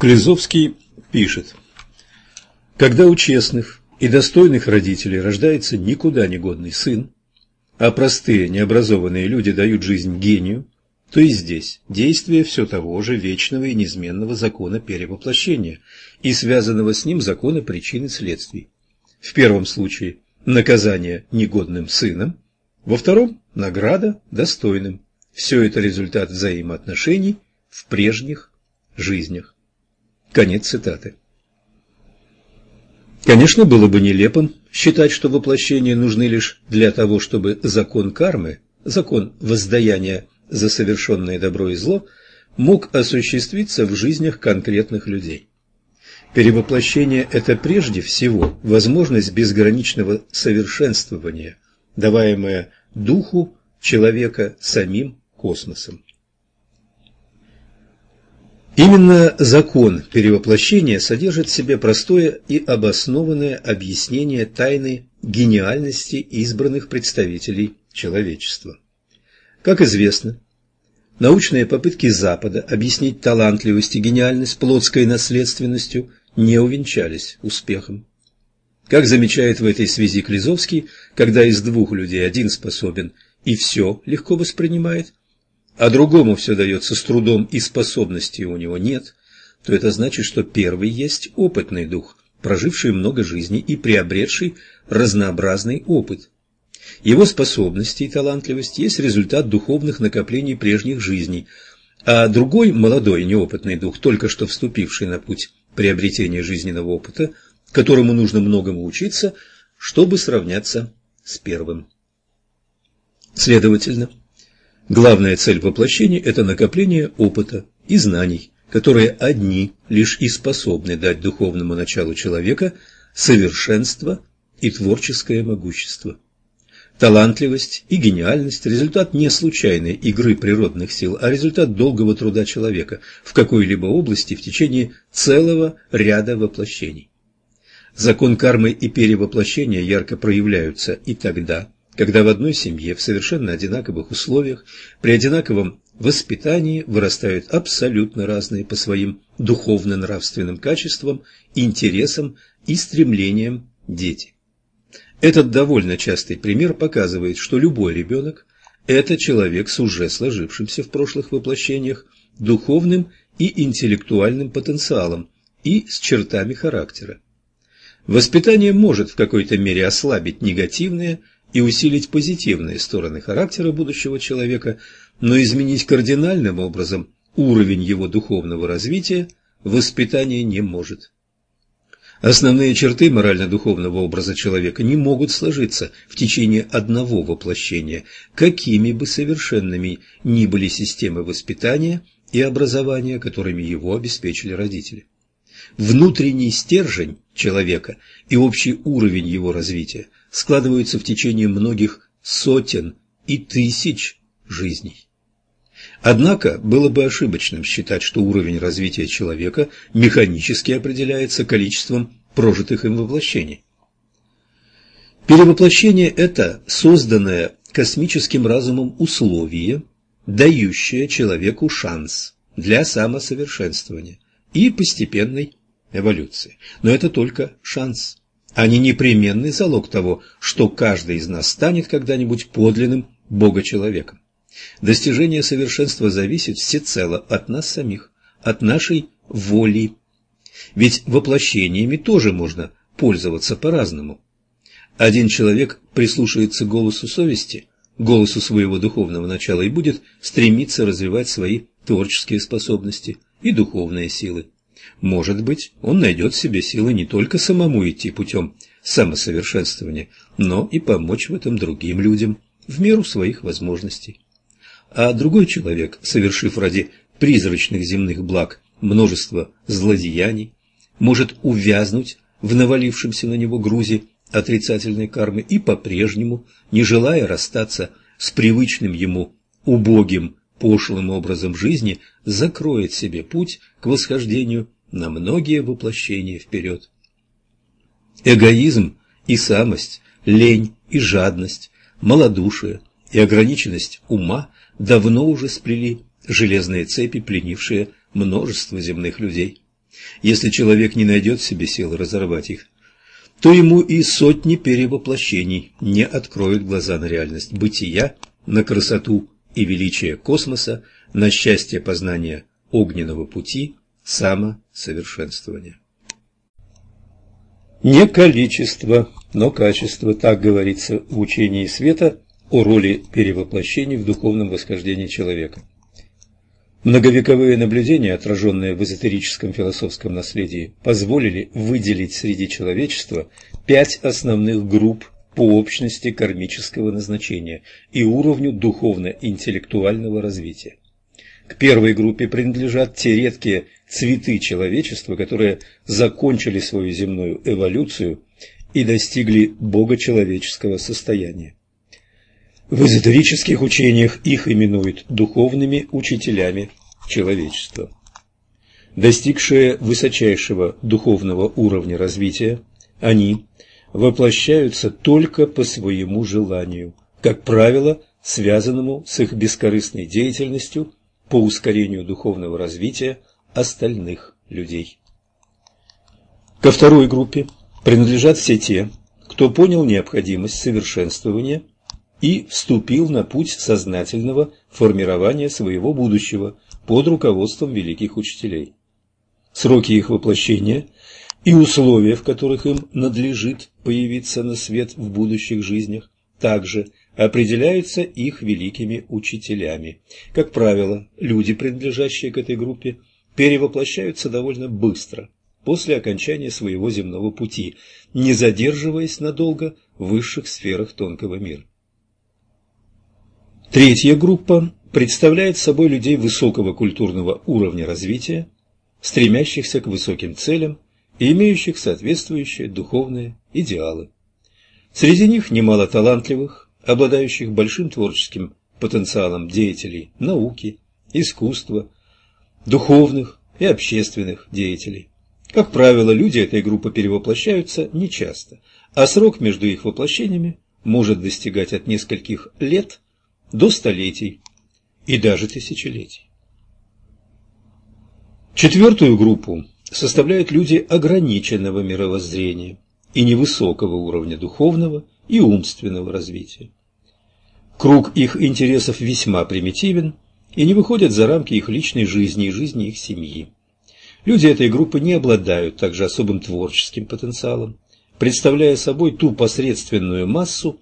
Клизовский пишет, «Когда у честных и достойных родителей рождается никуда не годный сын, а простые необразованные люди дают жизнь гению, то и здесь действие все того же вечного и неизменного закона перевоплощения и связанного с ним закона причин и следствий. В первом случае наказание негодным сыном, во втором – награда достойным. Все это результат взаимоотношений в прежних жизнях. Конец цитаты. Конечно, было бы нелепым считать, что воплощения нужны лишь для того, чтобы закон кармы, закон воздаяния за совершенное добро и зло, мог осуществиться в жизнях конкретных людей. Перевоплощение – это прежде всего возможность безграничного совершенствования, даваемая духу человека самим космосом. Именно закон перевоплощения содержит в себе простое и обоснованное объяснение тайны гениальности избранных представителей человечества. Как известно, научные попытки Запада объяснить талантливость и гениальность плотской наследственностью не увенчались успехом. Как замечает в этой связи Клизовский, когда из двух людей один способен и все легко воспринимает, а другому все дается с трудом и способностей у него нет, то это значит, что первый есть опытный дух, проживший много жизней и приобретший разнообразный опыт. Его способности и талантливость есть результат духовных накоплений прежних жизней, а другой молодой неопытный дух, только что вступивший на путь приобретения жизненного опыта, которому нужно многому учиться, чтобы сравняться с первым. Следовательно, главная цель воплощения – это накопление опыта и знаний, которые одни лишь и способны дать духовному началу человека совершенство и творческое могущество. Талантливость и гениальность – результат не случайной игры природных сил, а результат долгого труда человека в какой-либо области в течение целого ряда воплощений. Закон кармы и перевоплощения ярко проявляются и тогда, когда в одной семье в совершенно одинаковых условиях, при одинаковом воспитании вырастают абсолютно разные по своим духовно-нравственным качествам, интересам и стремлениям дети. Этот довольно частый пример показывает, что любой ребенок – это человек с уже сложившимся в прошлых воплощениях духовным и интеллектуальным потенциалом и с чертами характера. Воспитание может в какой-то мере ослабить негативные и усилить позитивные стороны характера будущего человека, но изменить кардинальным образом уровень его духовного развития воспитание не может. Основные черты морально-духовного образа человека не могут сложиться в течение одного воплощения, какими бы совершенными ни были системы воспитания и образования, которыми его обеспечили родители. Внутренний стержень человека и общий уровень его развития складываются в течение многих сотен и тысяч жизней. Однако было бы ошибочным считать, что уровень развития человека механически определяется количеством прожитых им воплощений. Перевоплощение – это созданное космическим разумом условие, дающее человеку шанс для самосовершенствования и постепенной эволюции. Но это только шанс, а не непременный залог того, что каждый из нас станет когда-нибудь подлинным Бога-человеком. Достижение совершенства зависит всецело от нас самих, от нашей воли. Ведь воплощениями тоже можно пользоваться по-разному. Один человек прислушается к голосу совести, голосу своего духовного начала и будет стремиться развивать свои творческие способности и духовные силы. Может быть, он найдет в себе силы не только самому идти путем самосовершенствования, но и помочь в этом другим людям в меру своих возможностей. А другой человек, совершив ради призрачных земных благ множество злодеяний, может увязнуть в навалившемся на него грузе отрицательной кармы и по-прежнему, не желая расстаться с привычным ему убогим пошлым образом жизни, закроет себе путь к восхождению на многие воплощения вперед. Эгоизм и самость, лень и жадность, малодушие и ограниченность ума давно уже сплели железные цепи, пленившие множество земных людей. Если человек не найдет в себе силы разорвать их, то ему и сотни перевоплощений не откроют глаза на реальность бытия, на красоту и величие космоса, на счастье познания огненного пути, самосовершенствования. Не количество, но качество, так говорится в учении света о роли перевоплощений в духовном восхождении человека. Многовековые наблюдения, отраженные в эзотерическом философском наследии, позволили выделить среди человечества пять основных групп по общности кармического назначения и уровню духовно-интеллектуального развития. К первой группе принадлежат те редкие цветы человечества, которые закончили свою земную эволюцию и достигли богочеловеческого состояния. В эзотерических учениях их именуют духовными учителями человечества. Достигшие высочайшего духовного уровня развития, они воплощаются только по своему желанию, как правило, связанному с их бескорыстной деятельностью по ускорению духовного развития остальных людей. Ко второй группе принадлежат все те, кто понял необходимость совершенствования и вступил на путь сознательного формирования своего будущего под руководством великих учителей. Сроки их воплощения и условия, в которых им надлежит появиться на свет в будущих жизнях, также определяются их великими учителями. Как правило, люди, принадлежащие к этой группе, перевоплощаются довольно быстро, после окончания своего земного пути, не задерживаясь надолго в высших сферах тонкого мира. Третья группа представляет собой людей высокого культурного уровня развития, стремящихся к высоким целям и имеющих соответствующие духовные идеалы. Среди них немало талантливых, обладающих большим творческим потенциалом деятелей науки, искусства, духовных и общественных деятелей. Как правило, люди этой группы перевоплощаются нечасто, а срок между их воплощениями может достигать от нескольких лет до столетий и даже тысячелетий. Четвертую группу составляют люди ограниченного мировоззрения и невысокого уровня духовного и умственного развития. Круг их интересов весьма примитивен и не выходят за рамки их личной жизни и жизни их семьи. Люди этой группы не обладают также особым творческим потенциалом, представляя собой ту посредственную массу,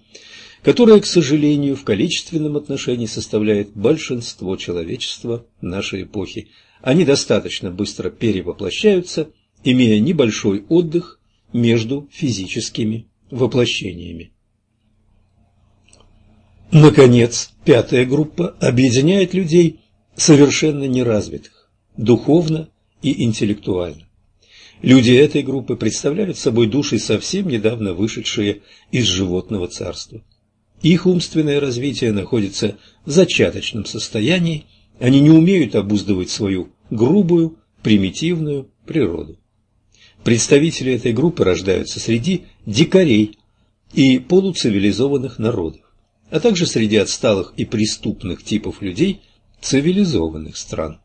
которая, к сожалению, в количественном отношении составляет большинство человечества нашей эпохи. Они достаточно быстро перевоплощаются, имея небольшой отдых между физическими воплощениями. Наконец, пятая группа объединяет людей совершенно неразвитых, духовно и интеллектуально. Люди этой группы представляют собой души, совсем недавно вышедшие из животного царства. Их умственное развитие находится в зачаточном состоянии, они не умеют обуздывать свою грубую, примитивную природу. Представители этой группы рождаются среди дикарей и полуцивилизованных народов, а также среди отсталых и преступных типов людей цивилизованных стран.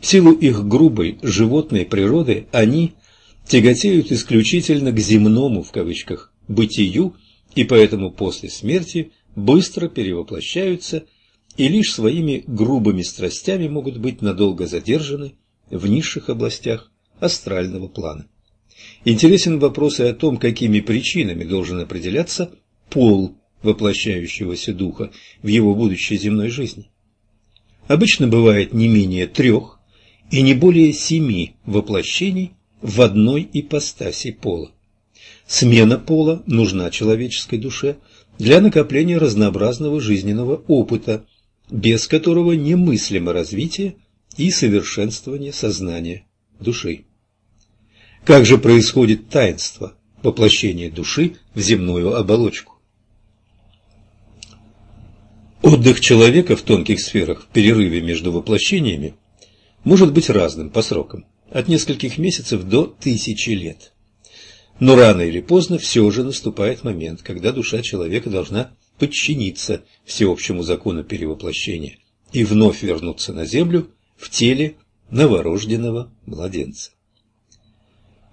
В силу их грубой животной природы они тяготеют исключительно к «земному» в кавычках бытию и поэтому после смерти быстро перевоплощаются и лишь своими грубыми страстями могут быть надолго задержаны в низших областях астрального плана. Интересен вопрос и о том, какими причинами должен определяться пол воплощающегося духа в его будущей земной жизни. Обычно бывает не менее трех и не более семи воплощений в одной ипостаси пола. Смена пола нужна человеческой душе для накопления разнообразного жизненного опыта, без которого немыслимо развитие и совершенствование сознания души. Как же происходит таинство воплощения души в земную оболочку? Отдых человека в тонких сферах в перерыве между воплощениями может быть разным по срокам, от нескольких месяцев до тысячи лет. Но рано или поздно все же наступает момент, когда душа человека должна подчиниться всеобщему закону перевоплощения и вновь вернуться на землю в теле новорожденного младенца.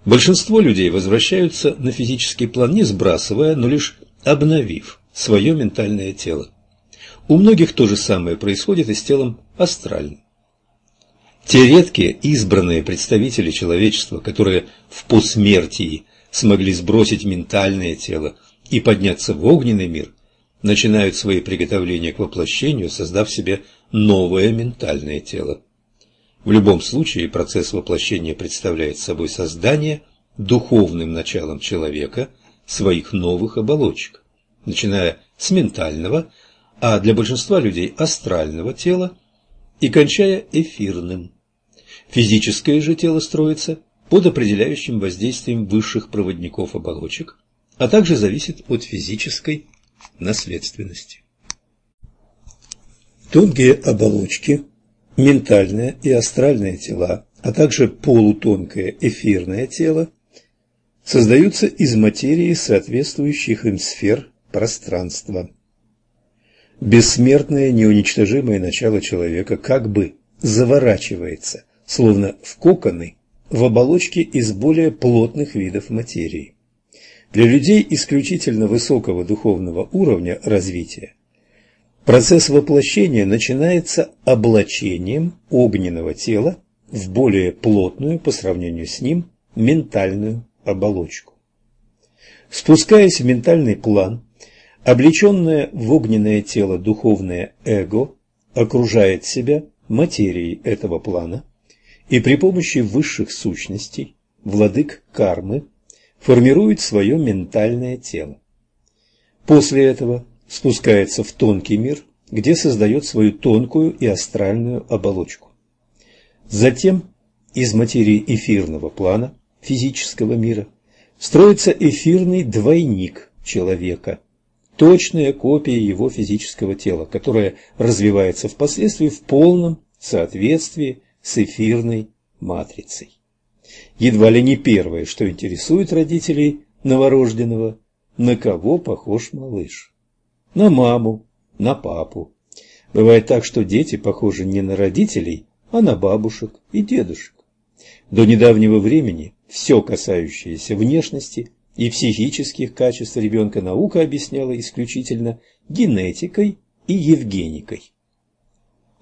Большинство людей возвращаются на физический план, не сбрасывая, но лишь обновив свое ментальное тело. У многих то же самое происходит и с телом астральным. Те редкие избранные представители человечества, которые в посмертии смогли сбросить ментальное тело и подняться в огненный мир, начинают свои приготовления к воплощению, создав себе новое ментальное тело. В любом случае процесс воплощения представляет собой создание духовным началом человека своих новых оболочек, начиная с ментального, а для большинства людей астрального тела и кончая эфирным. Физическое же тело строится под определяющим воздействием высших проводников оболочек, а также зависит от физической наследственности. Тонкие оболочки, ментальное и астральное тела, а также полутонкое эфирное тело создаются из материи соответствующих им сфер пространства. Бессмертное неуничтожимое начало человека как бы заворачивается, словно в коконы, в оболочке из более плотных видов материи. Для людей исключительно высокого духовного уровня развития процесс воплощения начинается облачением огненного тела в более плотную по сравнению с ним ментальную оболочку. Спускаясь в ментальный план, облеченное в огненное тело духовное эго окружает себя материей этого плана и при помощи высших сущностей, владык кармы, формирует свое ментальное тело. После этого спускается в тонкий мир, где создает свою тонкую и астральную оболочку. Затем из материи эфирного плана, физического мира, строится эфирный двойник человека, точная копия его физического тела, которая развивается впоследствии в полном соответствии с эфирной матрицей. Едва ли не первое, что интересует родителей новорожденного, на кого похож малыш. На маму, на папу. Бывает так, что дети похожи не на родителей, а на бабушек и дедушек. До недавнего времени все касающееся внешности и психических качеств ребенка наука объясняла исключительно генетикой и евгеникой.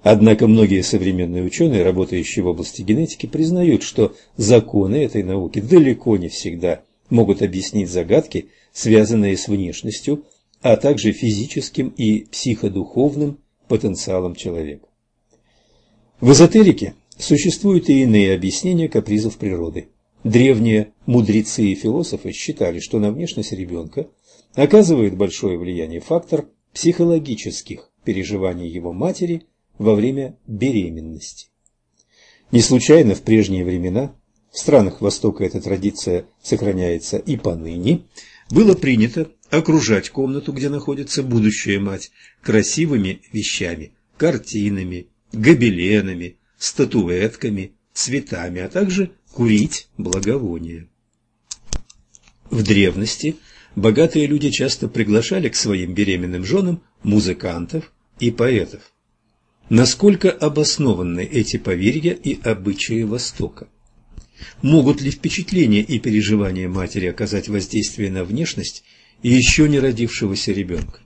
Однако многие современные ученые, работающие в области генетики, признают, что законы этой науки далеко не всегда могут объяснить загадки, связанные с внешностью, а также физическим и психодуховным потенциалом человека. В эзотерике существуют и иные объяснения капризов природы. Древние мудрецы и философы считали, что на внешность ребенка оказывает большое влияние фактор психологических переживаний его матери – во время беременности. Не случайно в прежние времена, в странах Востока эта традиция сохраняется и поныне, было принято окружать комнату, где находится будущая мать, красивыми вещами, картинами, гобеленами, статуэтками, цветами, а также курить благовония. В древности богатые люди часто приглашали к своим беременным женам музыкантов и поэтов. Насколько обоснованы эти поверья и обычаи Востока? Могут ли впечатления и переживания матери оказать воздействие на внешность еще не родившегося ребенка?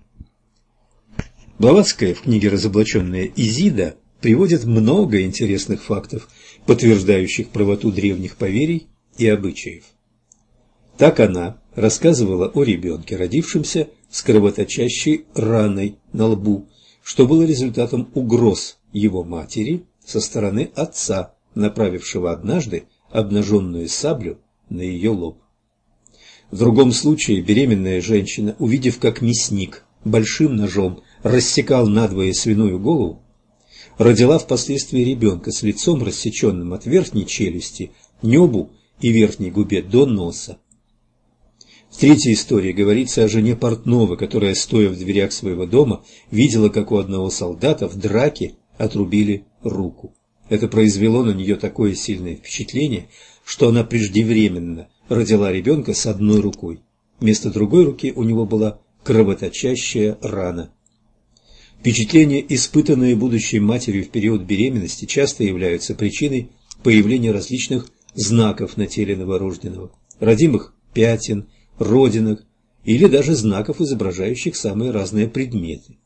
Блаватская в книге «Разоблаченная Изида» приводит много интересных фактов, подтверждающих правоту древних поверий и обычаев. Так она рассказывала о ребенке, родившемся с кровоточащей раной на лбу, что было результатом угроз его матери со стороны отца, направившего однажды обнаженную саблю на ее лоб. В другом случае беременная женщина, увидев, как мясник большим ножом рассекал надвое свиную голову, родила впоследствии ребенка с лицом рассеченным от верхней челюсти, небу и верхней губе до носа. В третьей истории говорится о жене Портнова, которая, стоя в дверях своего дома, видела, как у одного солдата в драке отрубили руку. Это произвело на нее такое сильное впечатление, что она преждевременно родила ребенка с одной рукой. Вместо другой руки у него была кровоточащая рана. Впечатления, испытанные будущей матерью в период беременности, часто являются причиной появление различных знаков на теле новорожденного, родимых пятен, родинок или даже знаков, изображающих самые разные предметы.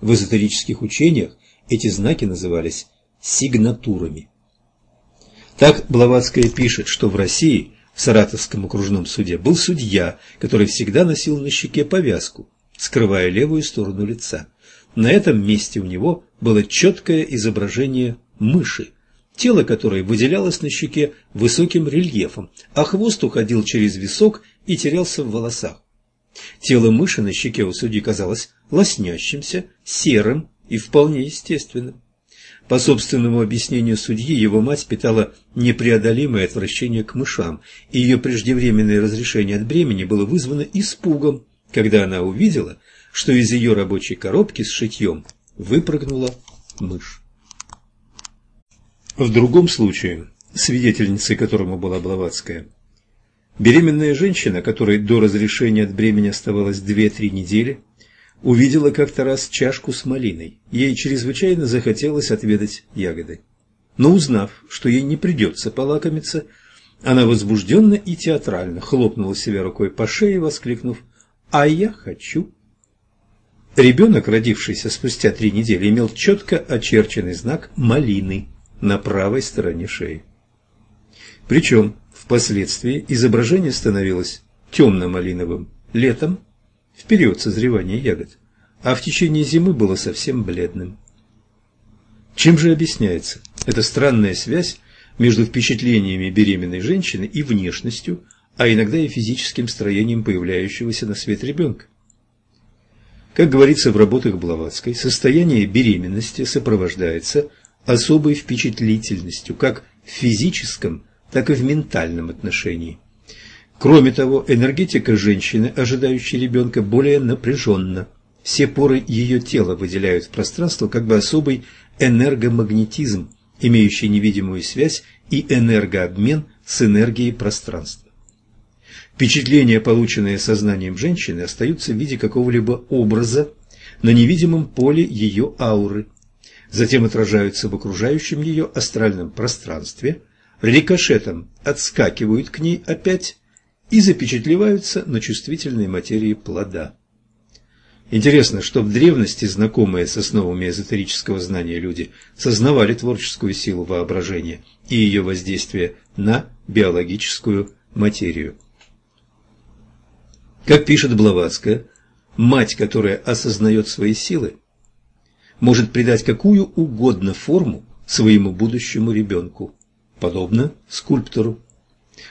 В эзотерических учениях эти знаки назывались сигнатурами. Так Блаватская пишет, что в России в Саратовском окружном суде был судья, который всегда носил на щеке повязку, скрывая левую сторону лица. На этом месте у него было четкое изображение мыши, тело которой выделялось на щеке высоким рельефом, а хвост уходил через висок и терялся в волосах. Тело мыши на щеке у судьи казалось лоснящимся, серым и вполне естественным. По собственному объяснению судьи, его мать питала непреодолимое отвращение к мышам, и ее преждевременное разрешение от бремени было вызвано испугом, когда она увидела, что из ее рабочей коробки с шитьем выпрыгнула мышь. В другом случае, свидетельницей которому была Блаватская, беременная женщина, которой до разрешения от бремени оставалось 2-3 недели, увидела как-то раз чашку с малиной. Ей чрезвычайно захотелось отведать ягоды. Но узнав, что ей не придется полакомиться, она возбужденно и театрально хлопнула себя рукой по шее, воскликнув «А я хочу!». Ребенок, родившийся спустя три недели, имел четко очерченный знак малины на правой стороне шеи. Причем впоследствии изображение становилось темно-малиновым летом в период созревания ягод, а в течение зимы было совсем бледным. Чем же объясняется эта странная связь между впечатлениями беременной женщины и внешностью, а иногда и физическим строением появляющегося на свет ребенка? Как говорится в работах Блаватской, состояние беременности сопровождается особой впечатлительностью как в физическом, так и в ментальном отношении. Кроме того, энергетика женщины, ожидающей ребенка, более напряженна. Все поры ее тела выделяют в пространство как бы особый энергомагнетизм, имеющий невидимую связь и энергообмен с энергией пространства. Впечатления, полученные сознанием женщины, остаются в виде какого-либо образа на невидимом поле ее ауры, затем отражаются в окружающем ее астральном пространстве, рикошетом отскакивают к ней опять и запечатлеваются на чувствительной материи плода. Интересно, что в древности знакомые с основами эзотерического знания люди сознавали творческую силу воображения и ее воздействие на биологическую материю. Как пишет Блаватская, мать, которая осознает свои силы, может придать какую угодно форму своему будущему ребенку, подобно скульптору.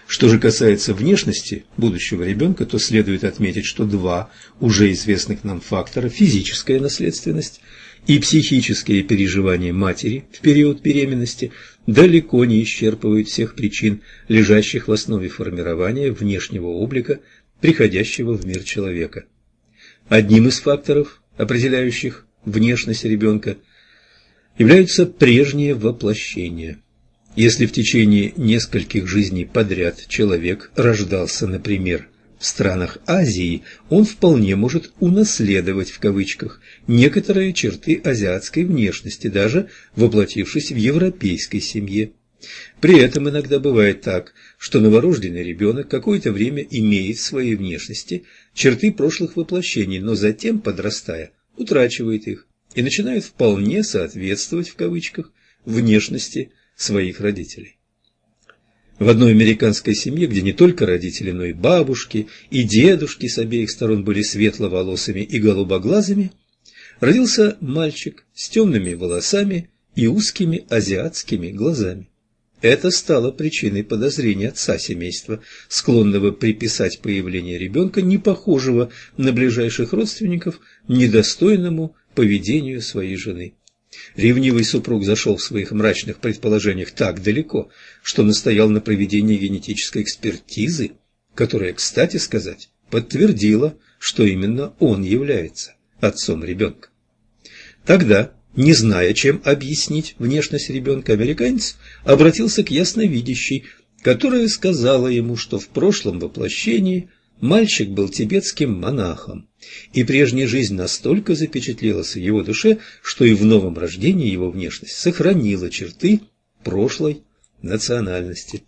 Что же касается внешности будущего ребенка, то следует отметить, что два уже известных нам фактора – физическая наследственность и психические переживания матери в период беременности – далеко не исчерпывают всех причин, лежащих в основе формирования внешнего облика, приходящего в мир человека. Одним из факторов, определяющих внешность ребенка, являются прежние воплощения – если в течение нескольких жизней подряд человек рождался, например, в странах Азии, он вполне может «унаследовать» в кавычках некоторые черты азиатской внешности, даже воплотившись в европейской семье. При этом иногда бывает так, что новорожденный ребенок какое-то время имеет в своей внешности черты прошлых воплощений, но затем, подрастая, утрачивает их и начинает вполне соответствовать в кавычках внешности своих родителей. В одной американской семье, где не только родители, но и бабушки, и дедушки с обеих сторон были светловолосыми и голубоглазыми, родился мальчик с темными волосами и узкими азиатскими глазами. Это стало причиной подозрения отца семейства, склонного приписать появление ребенка, не похожего на ближайших родственников, недостойному поведению своей жены. Ревнивый супруг зашел в своих мрачных предположениях так далеко, что настоял на проведении генетической экспертизы, которая, кстати сказать, подтвердила, что именно он является отцом ребенка. Тогда, не зная, чем объяснить внешность ребенка, американец обратился к ясновидящей, которая сказала ему, что в прошлом воплощении мальчик был тибетским монахом, и прежняя жизнь настолько запечатлелась в его душе, что и в новом рождении его внешность сохранила черты прошлой национальности.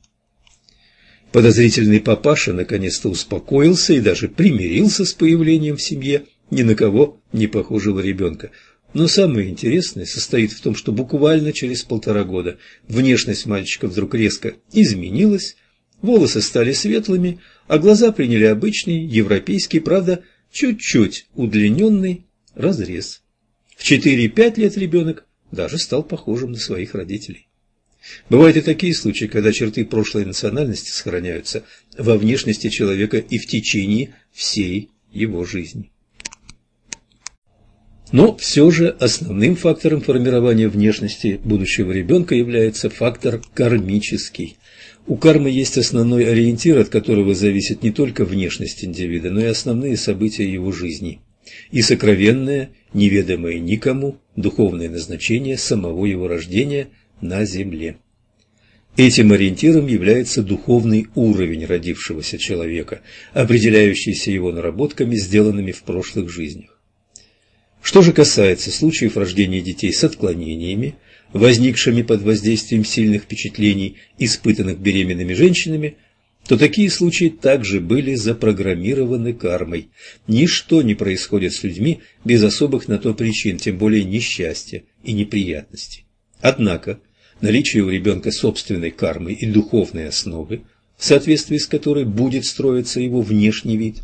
Подозрительный папаша наконец-то успокоился и даже примирился с появлением в семье ни на кого не похожего ребенка. Но самое интересное состоит в том, что буквально через полтора года внешность мальчика вдруг резко изменилась, волосы стали светлыми, а глаза приняли обычный, европейский, правда, чуть-чуть удлиненный разрез. В 4-5 лет ребенок даже стал похожим на своих родителей. Бывают и такие случаи, когда черты прошлой национальности сохраняются во внешности человека и в течение всей его жизни. Но все же основным фактором формирования внешности будущего ребенка является фактор кармический. У кармы есть основной ориентир, от которого зависит не только внешность индивида, но и основные события его жизни и сокровенное, неведомое никому, духовное назначение самого его рождения – на земле. Этим ориентиром является духовный уровень родившегося человека, определяющийся его наработками, сделанными в прошлых жизнях. Что же касается случаев рождения детей с отклонениями, возникшими под воздействием сильных впечатлений, испытанных беременными женщинами, то такие случаи также были запрограммированы кармой. Ничто не происходит с людьми без особых на то причин, тем более несчастья и неприятностей. Однако, наличие у ребенка собственной кармы и духовной основы, в соответствии с которой будет строиться его внешний вид,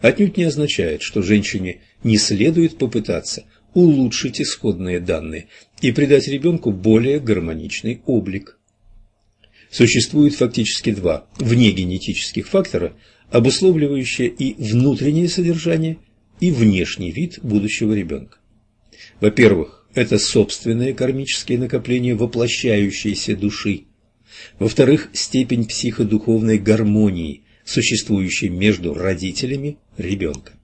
отнюдь не означает, что женщине не следует попытаться улучшить исходные данные и придать ребенку более гармоничный облик. Существует фактически два внегенетических фактора, обусловливающие и внутреннее содержание, и внешний вид будущего ребенка. Во-первых, это собственные кармические накопления воплощающейся души. Во-вторых, степень психодуховной гармонии, существующей между родителями ребенка.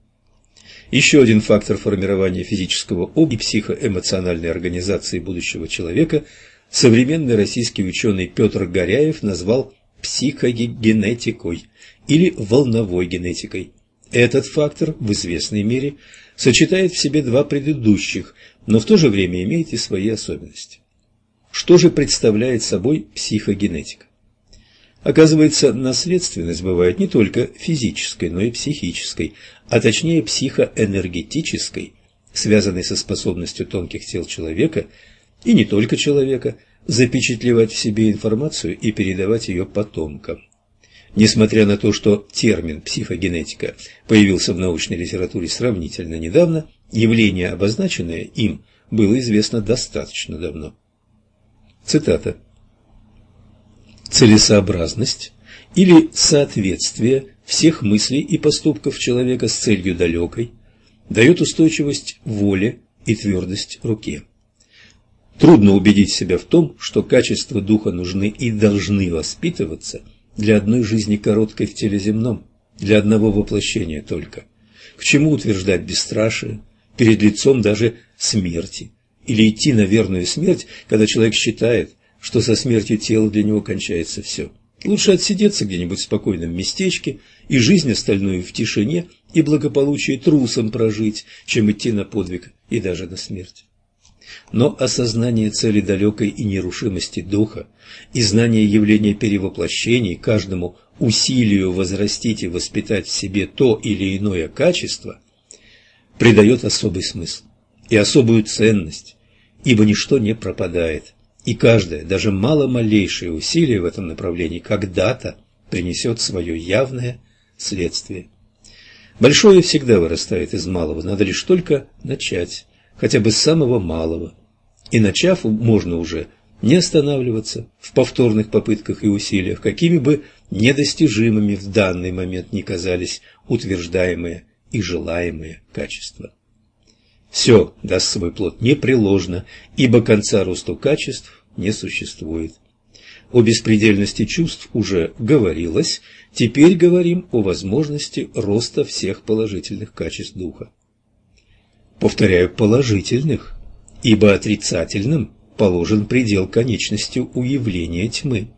Еще один фактор формирования физического опыта и психоэмоциональной организации будущего человека современный российский ученый Петр Горяев назвал психогенетикой или волновой генетикой. Этот фактор в известной мере сочетает в себе два предыдущих, но в то же время имеет и свои особенности. Что же представляет собой психогенетика? Оказывается, наследственность бывает не только физической, но и психической, а точнее психоэнергетической, связанной со способностью тонких тел человека, и не только человека, запечатлевать в себе информацию и передавать ее потомкам. Несмотря на то, что термин «психогенетика» появился в научной литературе сравнительно недавно, явление, обозначенное им, было известно достаточно давно. Цитата. Целесообразность или соответствие всех мыслей и поступков человека с целью далекой дает устойчивость воле и твердость руке. Трудно убедить себя в том, что качества духа нужны и должны воспитываться – для одной жизни короткой в теле земном, для одного воплощения только. К чему утверждать бесстрашие перед лицом даже смерти? Или идти на верную смерть, когда человек считает, что со смертью тела для него кончается все? Лучше отсидеться где-нибудь в спокойном местечке и жизнь остальную в тишине и благополучие трусом прожить, чем идти на подвиг и даже на смерть. Но осознание цели далекой и нерушимости духа и знание явления перевоплощений каждому усилию возрастить и воспитать в себе то или иное качество придает особый смысл и особую ценность, ибо ничто не пропадает, и каждое, даже мало-малейшее усилие в этом направлении когда-то принесет свое явное следствие. Большое всегда вырастает из малого, надо лишь только начать хотя бы с самого малого. И начав, можно уже не останавливаться в повторных попытках и усилиях, какими бы недостижимыми в данный момент не казались утверждаемые и желаемые качества. Все даст свой плод непреложно, ибо конца росту качеств не существует. О беспредельности чувств уже говорилось, теперь говорим о возможности роста всех положительных качеств духа повторяю, положительных, ибо отрицательным положен предел конечности уявления тьмы.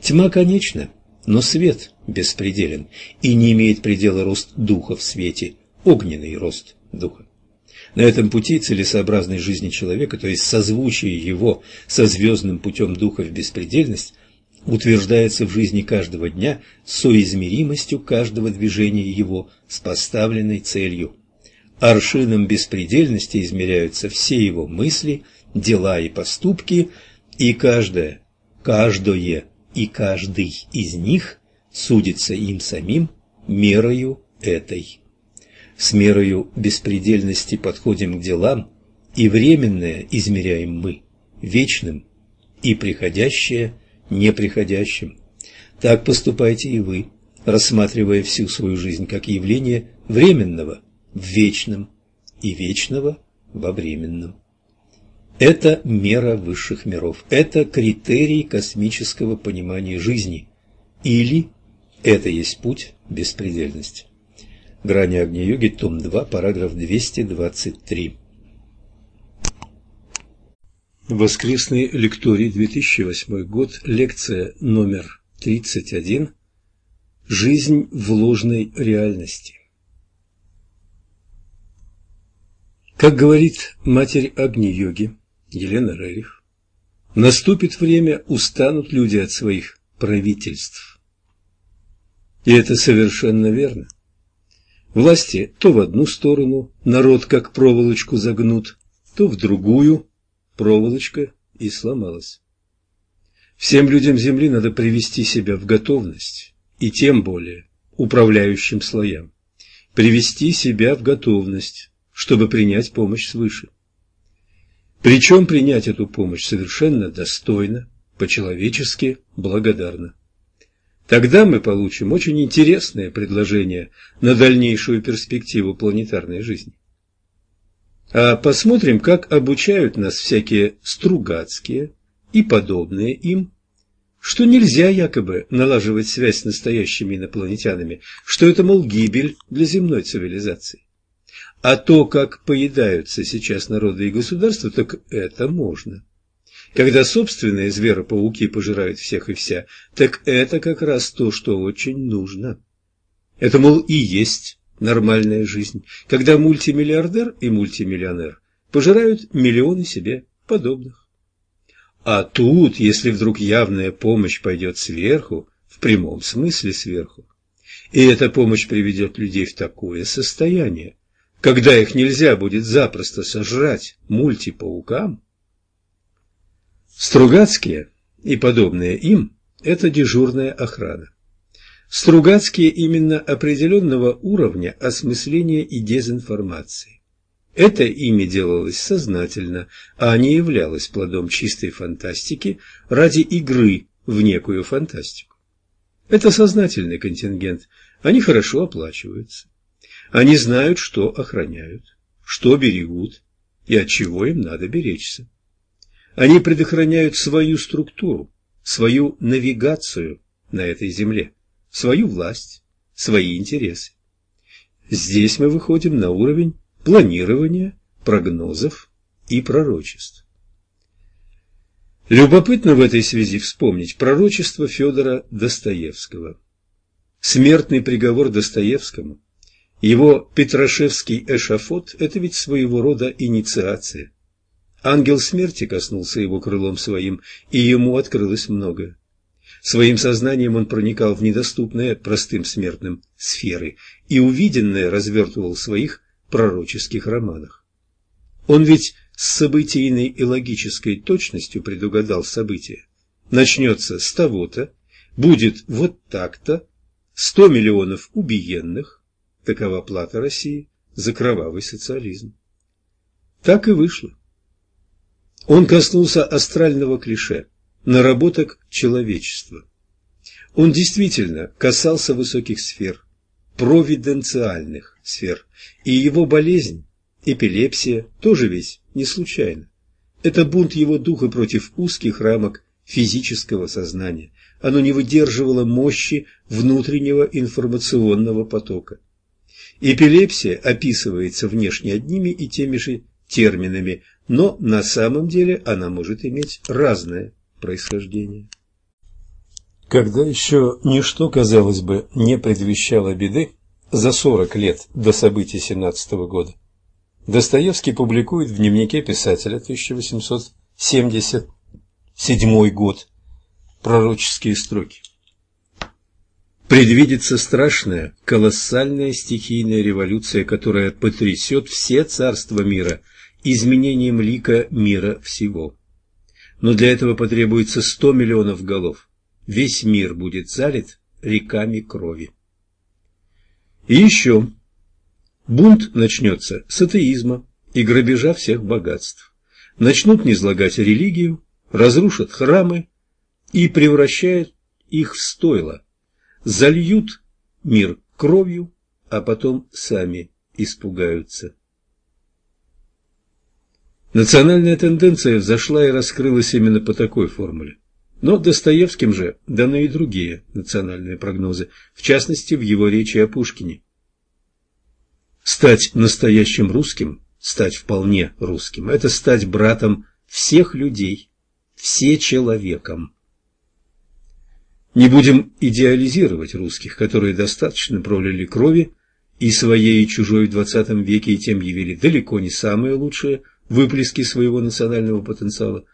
Тьма конечна, но свет беспределен и не имеет предела рост духа в свете, огненный рост духа. На этом пути целесообразной жизни человека, то есть созвучие его со звездным путем духа в беспредельность, утверждается в жизни каждого дня соизмеримостью каждого движения его с поставленной целью. Аршином беспредельности измеряются все его мысли, дела и поступки, и каждое, каждое и каждый из них судится им самим мерою этой. С мерою беспредельности подходим к делам, и временное измеряем мы вечным, и приходящее неприходящим. Так поступайте и вы, рассматривая всю свою жизнь как явление временного в вечном и вечного во временном. Это мера высших миров, это критерий космического понимания жизни, или это есть путь беспредельности. Грани Агни-йоги, том 2, параграф 223. Воскресный лекторий, 2008 год, лекция номер 31. Жизнь в ложной реальности. Как говорит матерь Агни-йоги Елена Рерих, наступит время, устанут люди от своих правительств. И это совершенно верно. Власти то в одну сторону народ как проволочку загнут, то в другую проволочка и сломалась. Всем людям Земли надо привести себя в готовность, и тем более управляющим слоям, привести себя в готовность, чтобы принять помощь свыше. Причем принять эту помощь совершенно достойно, по-человечески благодарно. Тогда мы получим очень интересное предложение на дальнейшую перспективу планетарной жизни. А посмотрим, как обучают нас всякие Стругацкие и подобные им, что нельзя якобы налаживать связь с настоящими инопланетянами, что это, мол, гибель для земной цивилизации. А то, как поедаются сейчас народы и государства, так это можно. Когда собственные зверопауки пожирают всех и вся, так это как раз то, что очень нужно. Это, мол, и есть нормальная жизнь, когда мультимиллиардер и мультимиллионер пожирают миллионы себе подобных. А тут, если вдруг явная помощь пойдет сверху, в прямом смысле сверху, и эта помощь приведет людей в такое состояние, когда их нельзя будет запросто сожрать мультипаукам, Стругацкие и подобные им – это дежурная охрана. Стругацкие именно определенного уровня осмысления и дезинформации. Это ими делалось сознательно, а не являлось плодом чистой фантастики ради игры в некую фантастику. Это сознательный контингент, они хорошо оплачиваются. Они знают, что охраняют, что берегут и от чего им надо беречься. Они предохраняют свою структуру, свою навигацию на этой земле, свою власть, свои интересы. Здесь мы выходим на уровень планирования, прогнозов и пророчеств. Любопытно в этой связи вспомнить пророчество Федора Достоевского. Смертный приговор Достоевскому, его Петрашевский эшафот – это ведь своего рода инициация. Ангел смерти коснулся его крылом своим, и ему открылось многое. Своим сознанием он проникал в недоступные простым смертным сферы и увиденное развертывал в своих пророческих романах. Он ведь с событийной и логической точностью предугадал события. Начнется с того-то, будет вот так-то, сто миллионов убиенных, такова плата России за кровавый социализм. Так и вышло. Он коснулся астрального клише «наработок человечества». Он действительно касался высоких сфер, провиденциальных сфер, и его болезнь, эпилепсия, тоже весь не случайно. Это бунт его духа против узких рамок физического сознания. Оно не выдерживало мощи внутреннего информационного потока. Эпилепсия описывается внешне одними и теми же терминами, но на самом деле она может иметь разное происхождение. Когда еще ничто, казалось бы, не предвещало беды, за 40 лет до событий 17 года, Достоевский публикует в дневнике писателя 1877 год пророческие строки. Предвидится страшная, колоссальная стихийная революция, которая потрясет все царства мира изменением лика мира всего. Но для этого потребуется сто миллионов голов. Весь мир будет залит реками крови. И еще. Бунт начнется с атеизма и грабежа всех богатств. Начнут низлагать религию, разрушат храмы и превращают их в стойла, зальют мир кровью, а потом сами испугаются. Национальная тенденция взошла и раскрылась именно по такой формуле. Но Достоевским же даны и другие национальные прогнозы, в частности, в его речи о Пушкине. Стать настоящим русским, стать вполне русским – это стать братом всех людей, все человеком. Не будем идеализировать русских, которые достаточно пролили крови и своей, и чужой в двадцатом веке, и тем явили далеко не самые лучшие выплески своего национального потенциала.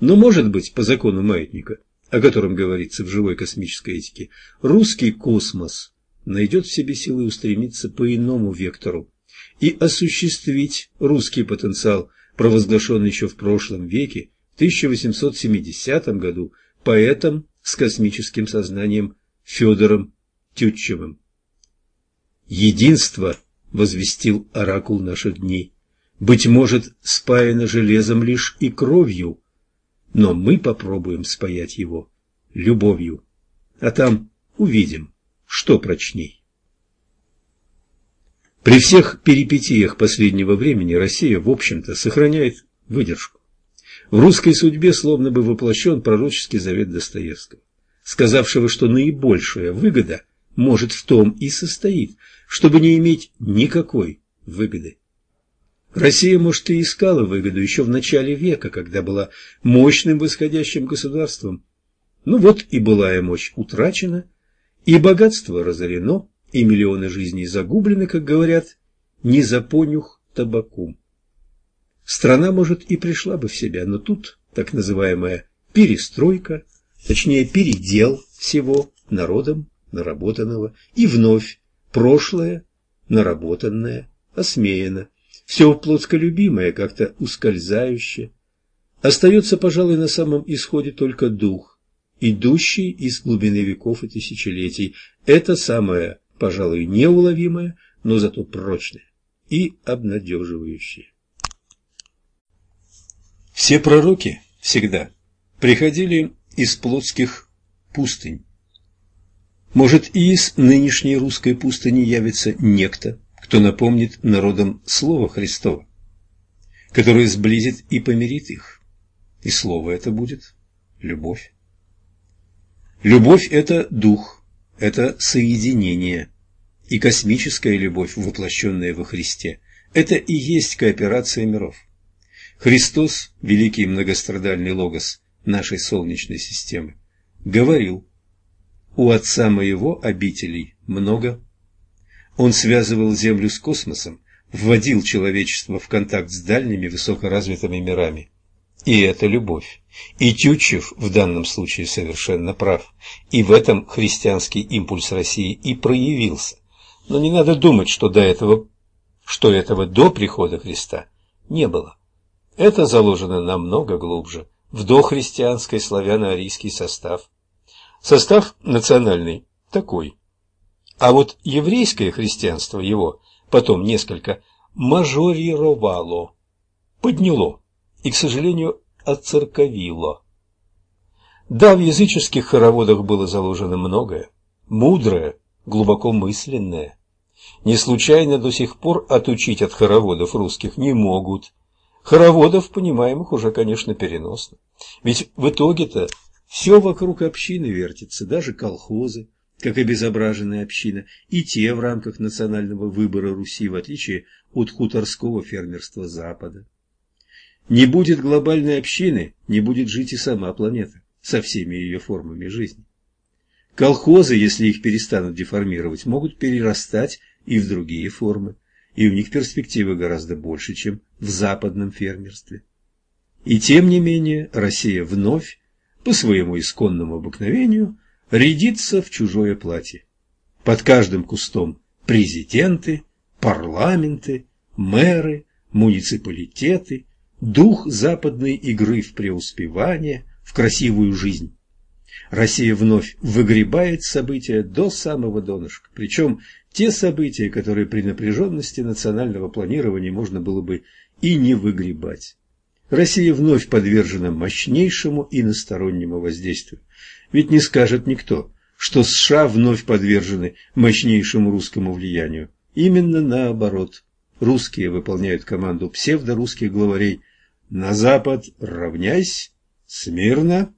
Но, может быть, по закону маятника, о котором говорится в живой космической этике, русский космос найдет в себе силы устремиться по иному вектору и осуществить русский потенциал, провозглашенный еще в прошлом веке, в 1870 году, поэтом с космическим сознанием Федором Тютчевым. «Единство», — возвестил оракул наших дней, — «быть может, спаяно железом лишь и кровью, но мы попробуем спаять его любовью, а там увидим, что прочней». При всех перипетиях последнего времени Россия, в общем-то, сохраняет выдержку. В русской судьбе словно бы воплощен пророческий завет Достоевского, сказавшего, что наибольшая выгода может в том и состоит, чтобы не иметь никакой выгоды. Россия, может, и искала выгоду еще в начале века, когда была мощным восходящим государством. Ну вот и былая мощь утрачена, и богатство разорено, и миллионы жизней загублены, как говорят, не за понюх табаку. Страна, может, и пришла бы в себя, но тут так называемая перестройка, точнее передел всего народом наработанного, и вновь прошлое наработанное, осмеяно, все плотсколюбимое как-то ускользающее. Остается, пожалуй, на самом исходе только дух, идущий из глубины веков и тысячелетий. Это самое, пожалуй, неуловимое, но зато прочное и обнадеживающее. Все пророки всегда приходили из плотских пустынь. Может, и из нынешней русской пустыни явится некто, кто напомнит народам Слово Христово, которое сблизит и помирит их. И Слово это будет любовь. Любовь – это дух, это соединение. И космическая любовь, воплощенная во Христе, это и есть кооперация миров. Христос, великий многострадальный логос нашей Солнечной системы, говорил, «У Отца моего обителей много». Он связывал Землю с космосом, вводил человечество в контакт с дальними высокоразвитыми мирами. И это любовь. И Тютчев в данном случае совершенно прав. И в этом христианский импульс России и проявился. Но не надо думать, что до этого, что этого до прихода Христа не было. Это заложено намного глубже, в дохристианский славяно-арийский состав. Состав национальный такой. А вот еврейское христианство его потом несколько мажорировало, подняло и, к сожалению, отцерковило. Да, в языческих хороводах было заложено многое, мудрое, глубоко мысленное. Не случайно до сих пор отучить от хороводов русских не могут, Хороводов, понимаемых, уже, конечно, переносно. Ведь в итоге-то все вокруг общины вертится, даже колхозы, как обезображенная община, и те в рамках национального выбора Руси, в отличие от хуторского фермерства Запада. Не будет глобальной общины, не будет жить и сама планета со всеми ее формами жизни. Колхозы, если их перестанут деформировать, могут перерастать и в другие формы и у них перспективы гораздо больше, чем в западном фермерстве. И тем не менее Россия вновь, по своему исконному обыкновению, рядится в чужое платье. Под каждым кустом президенты, парламенты, мэры, муниципалитеты, дух западной игры в преуспевание, в красивую жизнь. Россия вновь выгребает события до самого донышка, причем те события, которые при напряженности национального планирования можно было бы и не выгребать. Россия вновь подвержена мощнейшему иностороннему воздействию. Ведь не скажет никто, что США вновь подвержены мощнейшему русскому влиянию. Именно наоборот. Русские выполняют команду псевдорусских главарей «На Запад равняйсь, смирно».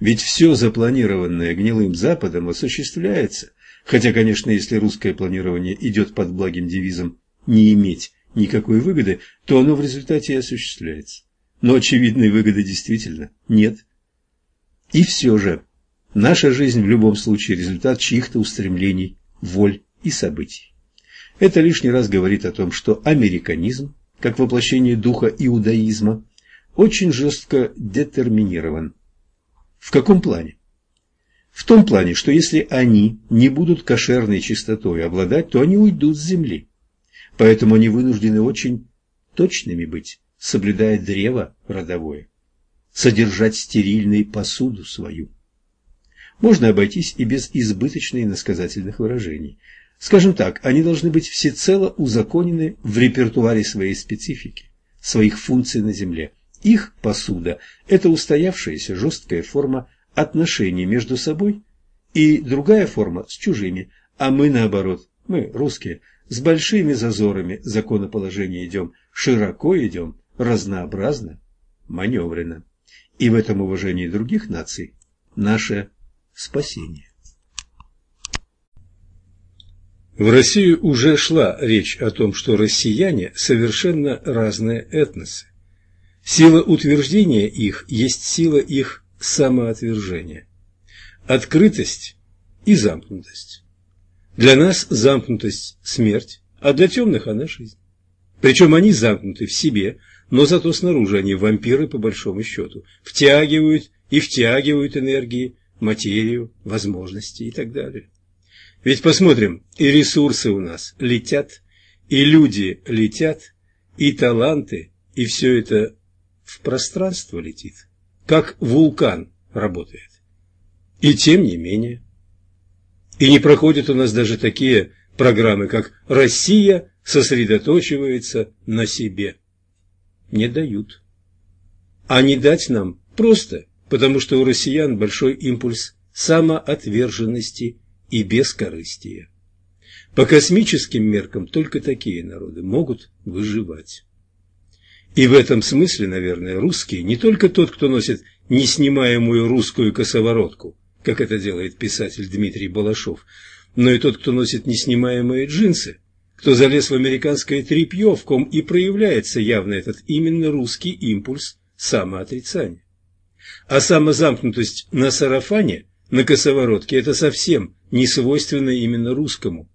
Ведь все запланированное гнилым Западом осуществляется, хотя, конечно, если русское планирование идет под благим девизом «не иметь никакой выгоды», то оно в результате и осуществляется. Но очевидной выгоды действительно нет. И все же, наша жизнь в любом случае результат чьих-то устремлений, воль и событий. Это лишний раз говорит о том, что американизм, как воплощение духа иудаизма, очень жестко детерминирован. В каком плане? В том плане, что если они не будут кошерной чистотой обладать, то они уйдут с земли. Поэтому они вынуждены очень точными быть, соблюдая древо родовое, содержать стерильной посуду свою. Можно обойтись и без избыточных иносказательных выражений. Скажем так, они должны быть всецело узаконены в репертуаре своей специфики, своих функций на Земле. Их посуда – это устоявшаяся жесткая форма отношений между собой и другая форма с чужими, а мы наоборот, мы, русские, с большими зазорами законоположения идем, широко идем, разнообразно, маневренно. И в этом уважении других наций наше спасение. В Россию уже шла речь о том, что россияне совершенно разные этносы. Сила утверждения их есть сила их самоотвержения. Открытость и замкнутость. Для нас замкнутость – смерть, а для темных она – жизнь. Причем они замкнуты в себе, но зато снаружи они вампиры по большому счету. Втягивают и втягивают энергии, материю, возможности и так далее. Ведь посмотрим, и ресурсы у нас летят, и люди летят, и таланты, и все это в пространство летит, как вулкан работает. И тем не менее. И не проходят у нас даже такие программы, как «Россия сосредоточивается на себе». Не дают. А не дать нам просто, потому что у россиян большой импульс самоотверженности и бескорыстия. По космическим меркам только такие народы могут выживать. И в этом смысле, наверное, русские не только тот, кто носит неснимаемую русскую косоворотку, как это делает писатель Дмитрий Балашов, но и тот, кто носит неснимаемые джинсы, кто залез в американское тряпье, в ком и проявляется явно этот именно русский импульс самоотрицания. А самозамкнутость на сарафане, на косоворотке – это совсем не свойственно именно русскому,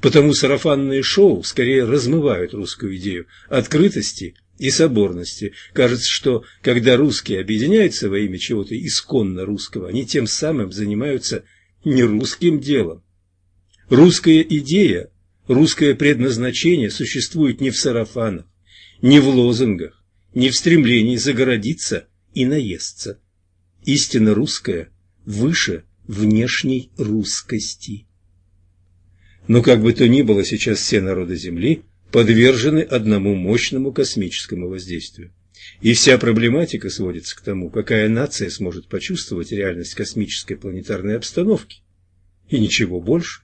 потому сарафанные шоу скорее размывают русскую идею открытости и соборности. Кажется, что когда русские объединяются во имя чего-то исконно русского, они тем самым занимаются не русским делом. Русская идея, русское предназначение существует не в сарафанах, не в лозунгах, не в стремлении загородиться и наесться. Истина русская выше внешней русскости. Но как бы то ни было, сейчас все народы Земли подвержены одному мощному космическому воздействию. И вся проблематика сводится к тому, какая нация сможет почувствовать реальность космической планетарной обстановки. И ничего больше.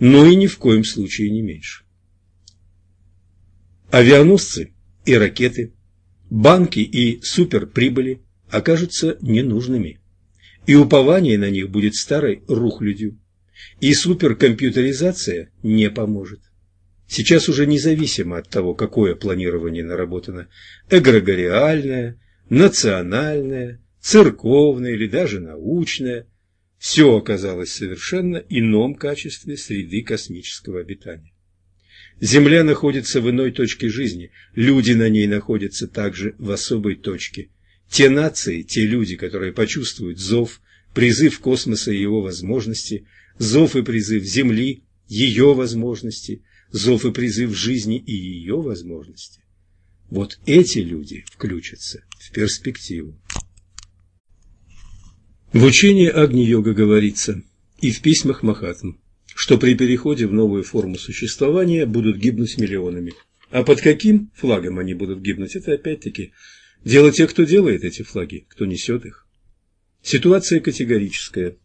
Но и ни в коем случае не меньше. Авианосцы и ракеты, банки и суперприбыли окажутся ненужными. И упование на них будет старой рухлядью. И суперкомпьютеризация не поможет. Сейчас уже независимо от того, какое планирование наработано, эгрегориальное, национальное, церковное или даже научное, все оказалось в совершенно ином качестве среды космического обитания. Земля находится в иной точке жизни, люди на ней находятся также в особой точке. Те нации, те люди, которые почувствуют зов, призыв космоса и его возможности, зов и призыв Земли, ее возможности, зов и призыв жизни и ее возможности. Вот эти люди включатся в перспективу. В учении Агни-йога говорится и в письмах Махатм, что при переходе в новую форму существования будут гибнуть миллионами. А под каким флагом они будут гибнуть, это опять-таки дело тех, кто делает эти флаги, кто несет их. Ситуация категорическая,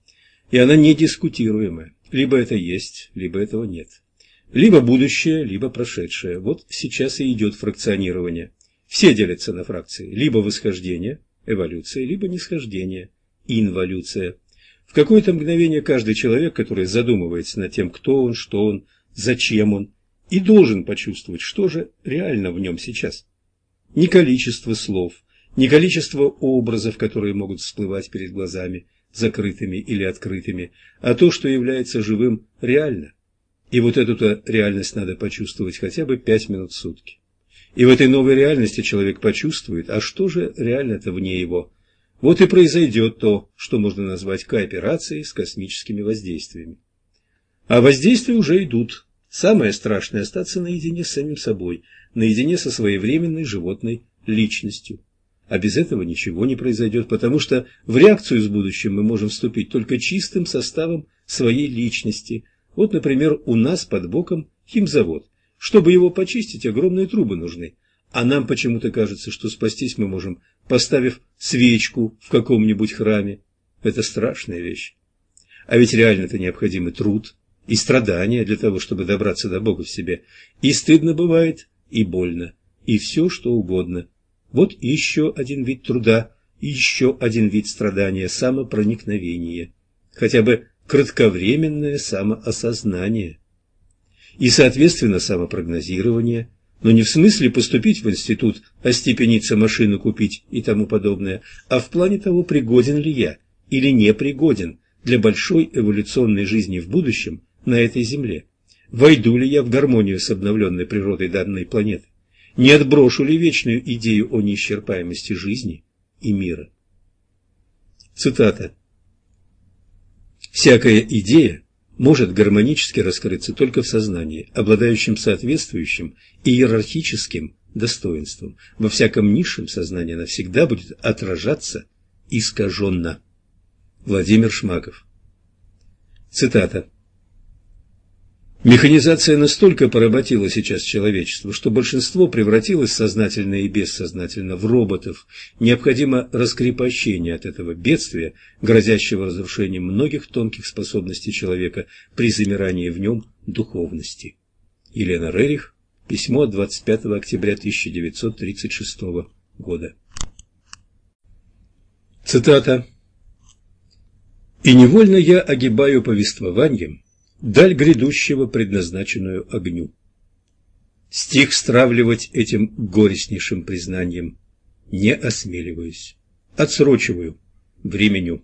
и она недискутируемая. Либо это есть, либо этого нет. Либо будущее, либо прошедшее. Вот сейчас и идет фракционирование. Все делятся на фракции. Либо восхождение, эволюция, либо нисхождение, инволюция. В какое-то мгновение каждый человек, который задумывается над тем, кто он, что он, зачем он, и должен почувствовать, что же реально в нем сейчас. Не количество слов, не количество образов, которые могут всплывать перед глазами, закрытыми или открытыми, а то, что является живым реально. И вот эту-то реальность надо почувствовать хотя бы пять минут в сутки. И в этой новой реальности человек почувствует, а что же реально-то вне его. Вот и произойдет то, что можно назвать кооперацией с космическими воздействиями. А воздействия уже идут. Самое страшное – остаться наедине с самим собой, наедине со своей временной животной личностью. А без этого ничего не произойдет, потому что в реакцию с будущим мы можем вступить только чистым составом своей личности – вот, например, у нас под боком химзавод. Чтобы его почистить, огромные трубы нужны. А нам почему-то кажется, что спастись мы можем, поставив свечку в каком-нибудь храме. Это страшная вещь. А ведь реально это необходимый труд и страдания для того, чтобы добраться до Бога в себе. И стыдно бывает, и больно, и все, что угодно. Вот еще один вид труда, еще один вид страдания – самопроникновение. Хотя бы кратковременное самоосознание и, соответственно, самопрогнозирование, но не в смысле поступить в институт, остепениться, машину купить и тому подобное, а в плане того, пригоден ли я или не пригоден для большой эволюционной жизни в будущем на этой Земле. Войду ли я в гармонию с обновленной природой данной планеты? Не отброшу ли вечную идею о неисчерпаемости жизни и мира? Цитата. Всякая идея может гармонически раскрыться только в сознании, обладающем соответствующим иерархическим достоинством. Во всяком низшем сознании она всегда будет отражаться искаженно. Владимир Шмаков Цитата Механизация настолько поработила сейчас человечество, что большинство превратилось сознательно и бессознательно в роботов. Необходимо раскрепощение от этого бедствия, грозящего разрушением многих тонких способностей человека при замирании в нем духовности. Елена Рерих, письмо от 25 октября 1936 года. Цитата. «И невольно я огибаю повествованием, даль грядущего, предназначенную огню. Стих стравливать этим горестнейшим признанием не осмеливаюсь. Отсрочиваю, временю.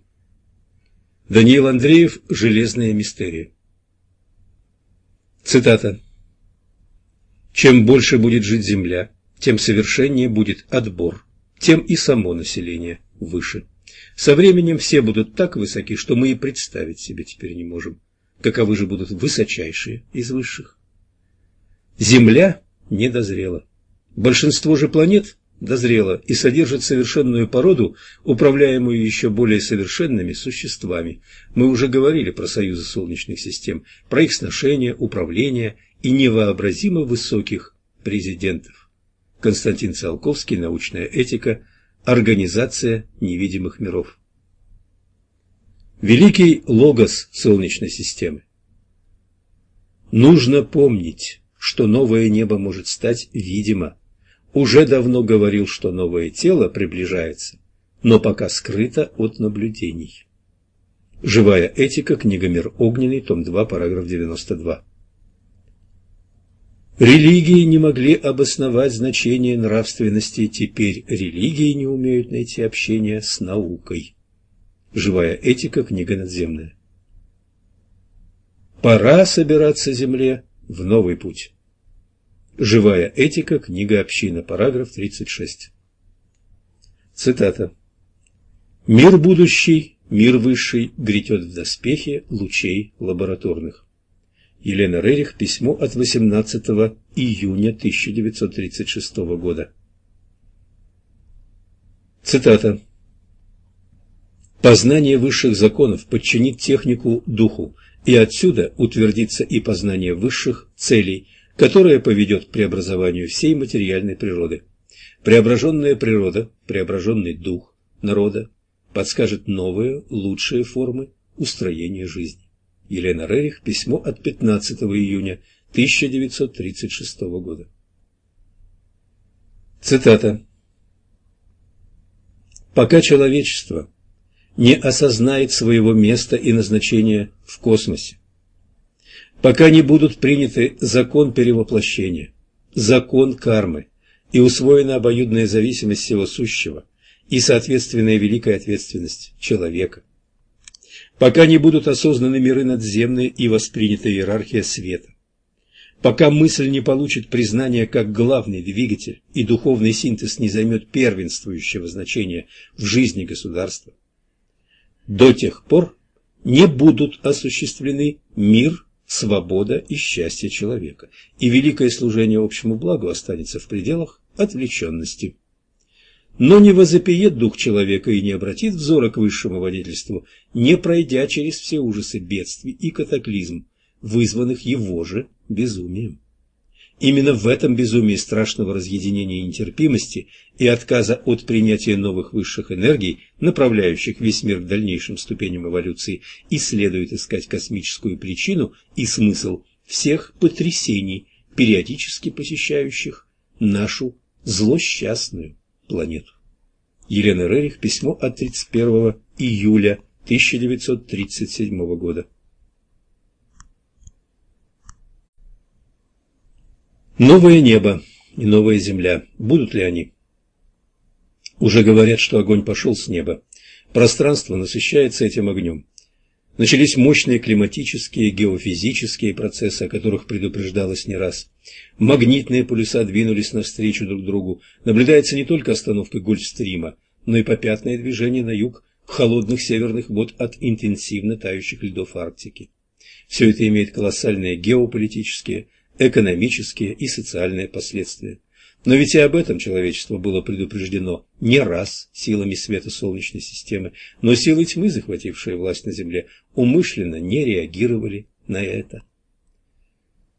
Даниил Андреев «Железная мистерия». Цитата. «Чем больше будет жить Земля, тем совершеннее будет отбор, тем и само население выше. Со временем все будут так высоки, что мы и представить себе теперь не можем каковы же будут высочайшие из высших. Земля не дозрела. Большинство же планет дозрело и содержит совершенную породу, управляемую еще более совершенными существами. Мы уже говорили про союзы солнечных систем, про их сношение, управление и невообразимо высоких президентов. Константин Циолковский, научная этика, организация невидимых миров. Великий логос Солнечной системы. Нужно помнить, что новое небо может стать видимо. Уже давно говорил, что новое тело приближается, но пока скрыто от наблюдений. Живая этика, книга «Мир огненный», том 2, параграф 92. Религии не могли обосновать значение нравственности, теперь религии не умеют найти общение с наукой. Живая этика, книга надземная. Пора собираться земле в новый путь. Живая этика. Книга община. Параграф 36. Цитата. «Мир будущий, мир высший грядет в доспехе лучей лабораторных». Елена Рерих. Письмо от 18 июня 1936 года. Цитата. Познание высших законов подчинит технику духу, и отсюда утвердится и познание высших целей, которое поведет к преобразованию всей материальной природы. Преображенная природа, преображенный дух народа подскажет новые, лучшие формы устроения жизни. Елена Рерих, письмо от 15 июня 1936 года. Цитата. «Пока человечество не осознает своего места и назначения в космосе. Пока не будут приняты закон перевоплощения, закон кармы и усвоена обоюдная зависимость всего сущего и соответственная великая ответственность человека. Пока не будут осознаны миры надземные и воспринята иерархия света. Пока мысль не получит признания как главный двигатель и духовный синтез не займет первенствующего значения в жизни государства, до тех пор не будут осуществлены мир, свобода и счастье человека, и великое служение общему благу останется в пределах отвлеченности. Но не возопиет дух человека и не обратит взора к высшему водительству, не пройдя через все ужасы бедствий и катаклизм, вызванных его же безумием. Именно в этом безумии страшного разъединения и нетерпимости и отказа от принятия новых высших энергий, направляющих весь мир к дальнейшим ступеням эволюции, и следует искать космическую причину и смысл всех потрясений, периодически посещающих нашу злосчастную планету. Елена Рерих, письмо от 31 июля 1937 года. Новое небо и новая земля. Будут ли они? Уже говорят, что огонь пошел с неба. Пространство насыщается этим огнем. Начались мощные климатические, геофизические процессы, о которых предупреждалось не раз. Магнитные полюса двинулись навстречу друг другу. Наблюдается не только остановка Гольфстрима, но и попятное движение на юг холодных северных вод от интенсивно тающих льдов Арктики. Все это имеет колоссальные геополитические, экономические и социальные последствия. Но ведь и об этом человечество было предупреждено не раз силами света Солнечной системы, но силы тьмы, захватившие власть на Земле, умышленно не реагировали на это.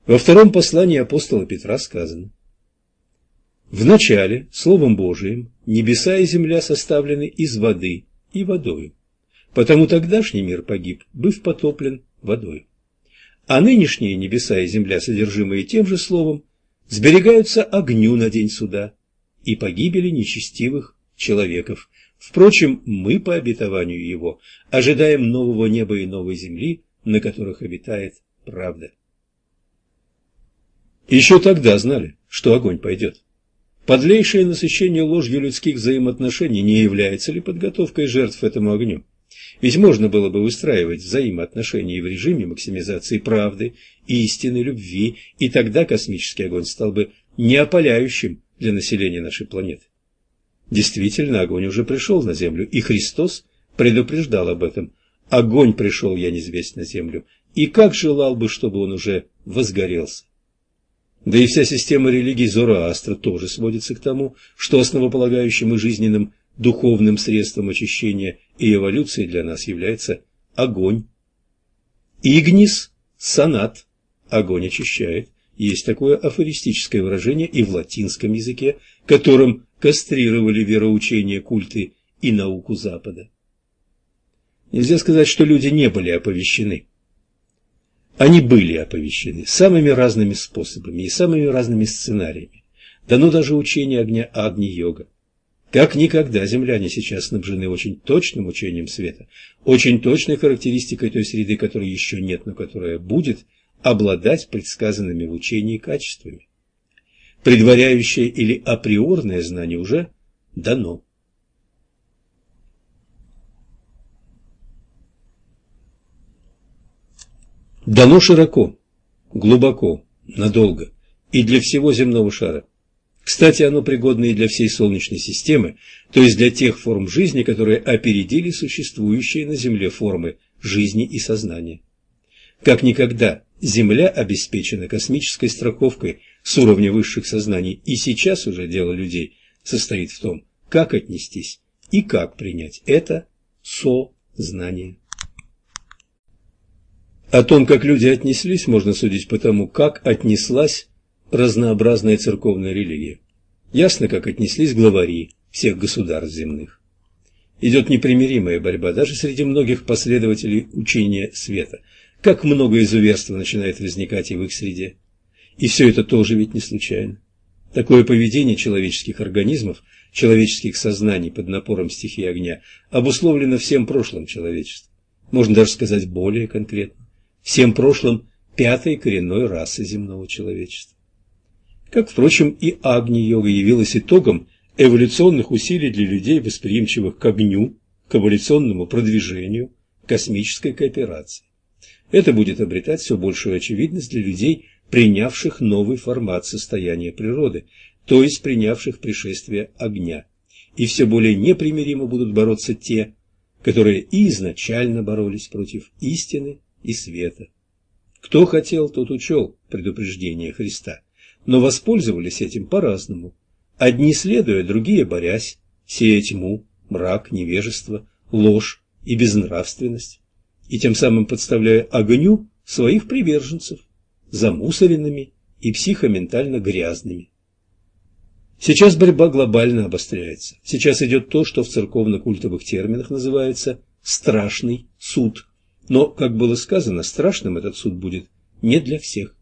Во втором послании апостола Петра сказано «В начале, Словом Божиим, небеса и земля составлены из воды и водою, потому тогдашний мир погиб, быв потоплен водой а нынешние небеса и земля, содержимые тем же словом, сберегаются огню на день суда и погибели нечестивых человеков. Впрочем, мы по обетованию его ожидаем нового неба и новой земли, на которых обитает правда. Еще тогда знали, что огонь пойдет. Подлейшее насыщение ложью людских взаимоотношений не является ли подготовкой жертв этому огню? Ведь можно было бы выстраивать взаимоотношения в режиме максимизации правды, истины, любви, и тогда космический огонь стал бы неопаляющим для населения нашей планеты. Действительно, огонь уже пришел на Землю, и Христос предупреждал об этом. Огонь пришел, я неизвесть, на Землю, и как желал бы, чтобы он уже возгорелся. Да и вся система религии Зороастра тоже сводится к тому, что основополагающим и жизненным духовным средством очищения и эволюции для нас является огонь. Игнис – санат, огонь очищает. Есть такое афористическое выражение и в латинском языке, которым кастрировали вероучение, культы и науку Запада. Нельзя сказать, что люди не были оповещены. Они были оповещены самыми разными способами и самыми разными сценариями. Дано даже учение огня Агни-йога. Как никогда земляне сейчас снабжены очень точным учением света, очень точной характеристикой той среды, которой еще нет, но которая будет обладать предсказанными в учении качествами. Предваряющее или априорное знание уже дано. Дано широко, глубоко, надолго, и для всего земного шара. Кстати, оно пригодно и для всей Солнечной системы, то есть для тех форм жизни, которые опередили существующие на Земле формы жизни и сознания. Как никогда Земля обеспечена космической страховкой с уровня высших сознаний, и сейчас уже дело людей состоит в том, как отнестись и как принять это сознание. О том, как люди отнеслись, можно судить по тому, как отнеслась разнообразная церковная религия. Ясно, как отнеслись главари всех государств земных. Идет непримиримая борьба даже среди многих последователей учения света. Как много изуверства начинает возникать и в их среде. И все это тоже ведь не случайно. Такое поведение человеческих организмов, человеческих сознаний под напором стихии огня обусловлено всем прошлым человечества. Можно даже сказать более конкретно. Всем прошлым пятой коренной расы земного человечества как, впрочем, и Агни-йога явилась итогом эволюционных усилий для людей, восприимчивых к огню, к эволюционному продвижению, космической кооперации. Это будет обретать все большую очевидность для людей, принявших новый формат состояния природы, то есть принявших пришествие огня. И все более непримиримо будут бороться те, которые и изначально боролись против истины и света. Кто хотел, тот учел предупреждение Христа но воспользовались этим по-разному. Одни следуя, другие борясь, сея тьму, мрак, невежество, ложь и безнравственность, и тем самым подставляя огню своих приверженцев, замусоренными и психоментально грязными. Сейчас борьба глобально обостряется. Сейчас идет то, что в церковно-культовых терминах называется «страшный суд». Но, как было сказано, страшным этот суд будет не для всех.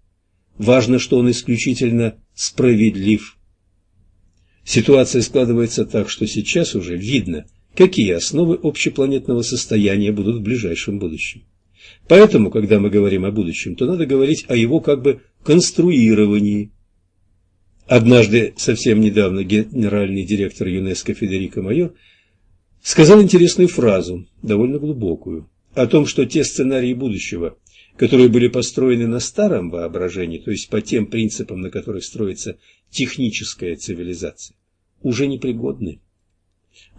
Важно, что он исключительно справедлив. Ситуация складывается так, что сейчас уже видно, какие основы общепланетного состояния будут в ближайшем будущем. Поэтому, когда мы говорим о будущем, то надо говорить о его как бы конструировании. Однажды, совсем недавно, генеральный директор ЮНЕСКО Федерико Майор сказал интересную фразу, довольно глубокую, о том, что те сценарии будущего, которые были построены на старом воображении, то есть по тем принципам, на которых строится техническая цивилизация, уже непригодны.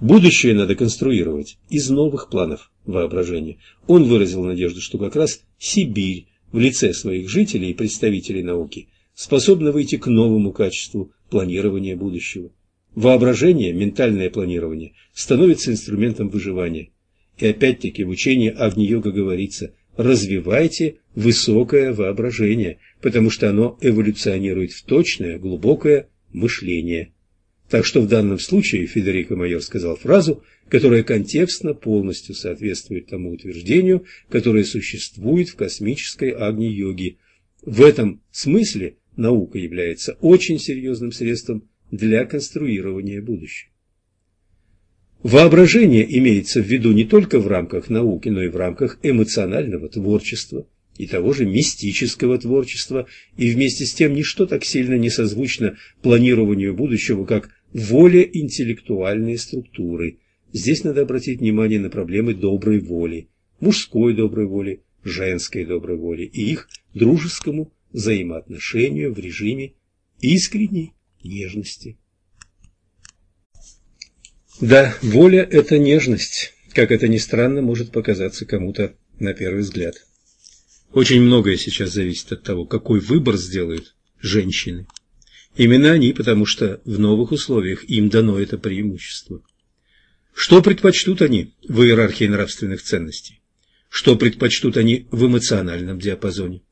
Будущее надо конструировать из новых планов воображения. Он выразил надежду, что как раз Сибирь в лице своих жителей и представителей науки способна выйти к новому качеству планирования будущего. Воображение, ментальное планирование, становится инструментом выживания. И опять-таки в учении Агни-йога говорится – развивайте высокое воображение, потому что оно эволюционирует в точное, глубокое мышление. Так что в данном случае Федерико Майор сказал фразу, которая контекстно полностью соответствует тому утверждению, которое существует в космической агни-йоге. В этом смысле наука является очень серьезным средством для конструирования будущего. Воображение имеется в виду не только в рамках науки, но и в рамках эмоционального творчества и того же мистического творчества, и вместе с тем ничто так сильно не созвучно планированию будущего, как воля интеллектуальной структуры. Здесь надо обратить внимание на проблемы доброй воли, мужской доброй воли, женской доброй воли и их дружескому взаимоотношению в режиме искренней нежности. Да, воля – это нежность, как это ни странно может показаться кому-то на первый взгляд. Очень многое сейчас зависит от того, какой выбор сделают женщины. Именно они, потому что в новых условиях им дано это преимущество. Что предпочтут они в иерархии нравственных ценностей? Что предпочтут они в эмоциональном диапазоне?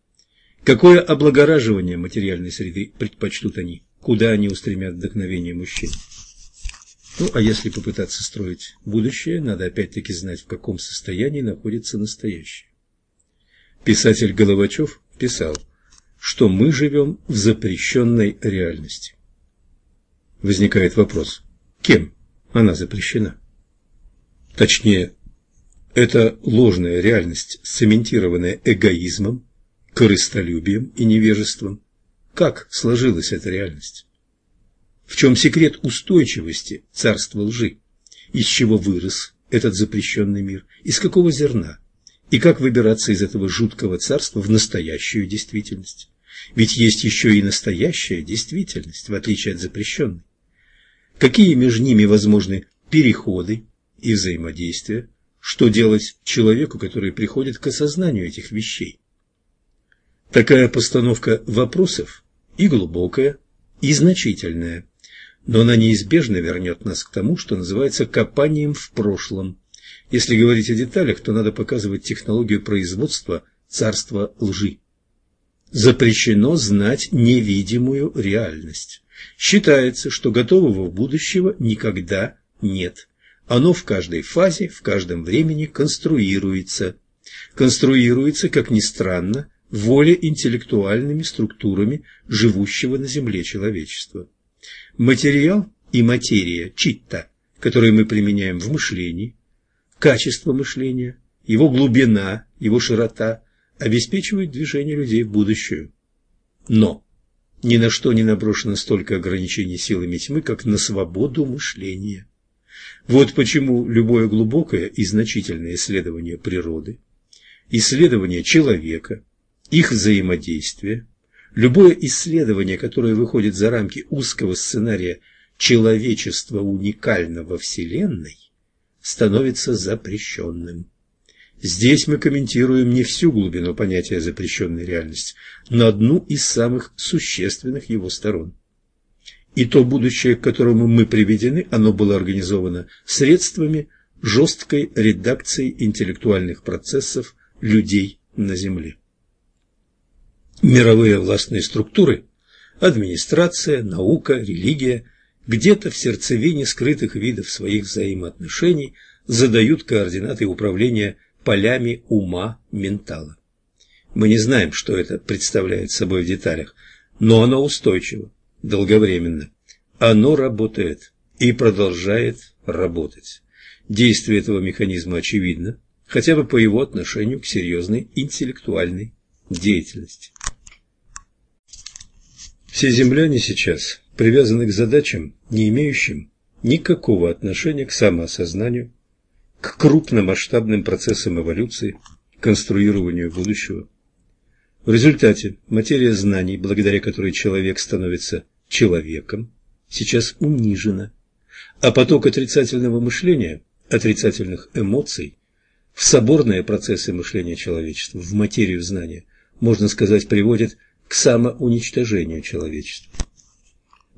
Какое облагораживание материальной среды предпочтут они? Куда они устремят вдохновение мужчин? Ну, а если попытаться строить будущее, надо опять-таки знать, в каком состоянии находится настоящее. Писатель Головачев писал, что мы живем в запрещенной реальности. Возникает вопрос, кем она запрещена? Точнее, это ложная реальность, цементированная эгоизмом, корыстолюбием и невежеством. Как сложилась эта реальность? В чем секрет устойчивости царства лжи? Из чего вырос этот запрещенный мир? Из какого зерна? И как выбираться из этого жуткого царства в настоящую действительность? Ведь есть еще и настоящая действительность, в отличие от запрещенной. Какие между ними возможны переходы и взаимодействия? Что делать человеку, который приходит к осознанию этих вещей? Такая постановка вопросов и глубокая, и значительная, но она неизбежно вернет нас к тому, что называется копанием в прошлом. Если говорить о деталях, то надо показывать технологию производства царства лжи. Запрещено знать невидимую реальность. Считается, что готового будущего никогда нет. Оно в каждой фазе, в каждом времени конструируется. Конструируется, как ни странно, волеинтеллектуальными структурами живущего на Земле человечества. Материал и материя, читта, которые мы применяем в мышлении, качество мышления, его глубина, его широта, обеспечивают движение людей в будущее. Но ни на что не наброшено столько ограничений силами тьмы, как на свободу мышления. Вот почему любое глубокое и значительное исследование природы, исследование человека, их взаимодействие, любое исследование, которое выходит за рамки узкого сценария человечества уникально во Вселенной, становится запрещенным. Здесь мы комментируем не всю глубину понятия запрещенной реальности, но одну из самых существенных его сторон. И то будущее, к которому мы приведены, оно было организовано средствами жесткой редакции интеллектуальных процессов людей на Земле мировые властные структуры, администрация, наука, религия, где-то в сердцевине скрытых видов своих взаимоотношений задают координаты управления полями ума ментала. Мы не знаем, что это представляет собой в деталях, но оно устойчиво, долговременно. Оно работает и продолжает работать. Действие этого механизма очевидно, хотя бы по его отношению к серьезной интеллектуальной деятельности. Все земляне сейчас привязаны к задачам, не имеющим никакого отношения к самоосознанию, к крупномасштабным процессам эволюции, конструированию будущего. В результате материя знаний, благодаря которой человек становится человеком, сейчас унижена, а поток отрицательного мышления, отрицательных эмоций в соборные процессы мышления человечества, в материю знания, можно сказать, приводит к самоуничтожению человечества.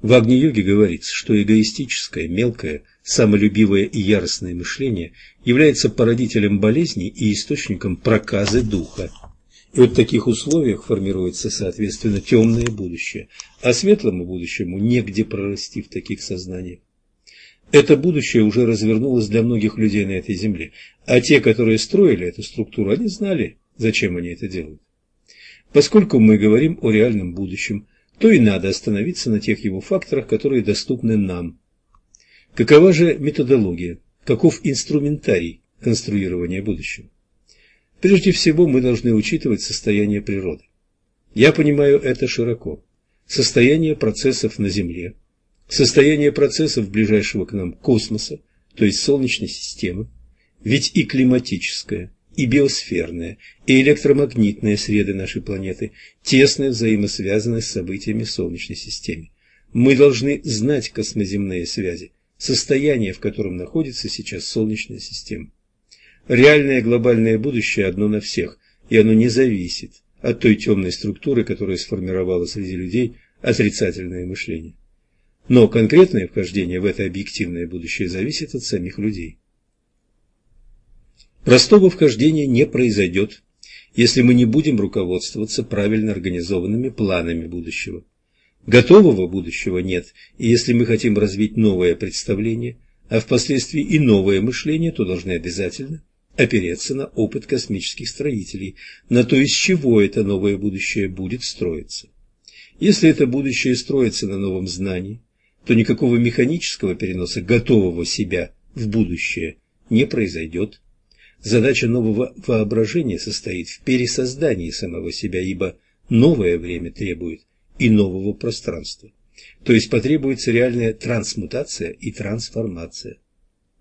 В Агни-йоге говорится, что эгоистическое, мелкое, самолюбивое и яростное мышление является породителем болезней и источником проказы духа. И вот в таких условиях формируется, соответственно, темное будущее, а светлому будущему негде прорасти в таких сознаниях. Это будущее уже развернулось для многих людей на этой земле, а те, которые строили эту структуру, они знали, зачем они это делают. Поскольку мы говорим о реальном будущем, то и надо остановиться на тех его факторах, которые доступны нам. Какова же методология? Каков инструментарий конструирования будущего? Прежде всего, мы должны учитывать состояние природы. Я понимаю это широко. Состояние процессов на Земле, состояние процессов ближайшего к нам космоса, то есть Солнечной системы, ведь и климатическое, и биосферная, и электромагнитная среды нашей планеты тесно взаимосвязаны с событиями в Солнечной системе. Мы должны знать космоземные связи, состояние, в котором находится сейчас Солнечная система. Реальное глобальное будущее одно на всех, и оно не зависит от той темной структуры, которая сформировала среди людей отрицательное мышление. Но конкретное вхождение в это объективное будущее зависит от самих людей. Простого вхождения не произойдет, если мы не будем руководствоваться правильно организованными планами будущего. Готового будущего нет, и если мы хотим развить новое представление, а впоследствии и новое мышление, то должны обязательно опереться на опыт космических строителей, на то, из чего это новое будущее будет строиться. Если это будущее строится на новом знании, то никакого механического переноса готового себя в будущее не произойдет. Задача нового воображения состоит в пересоздании самого себя, ибо новое время требует и нового пространства. То есть потребуется реальная трансмутация и трансформация.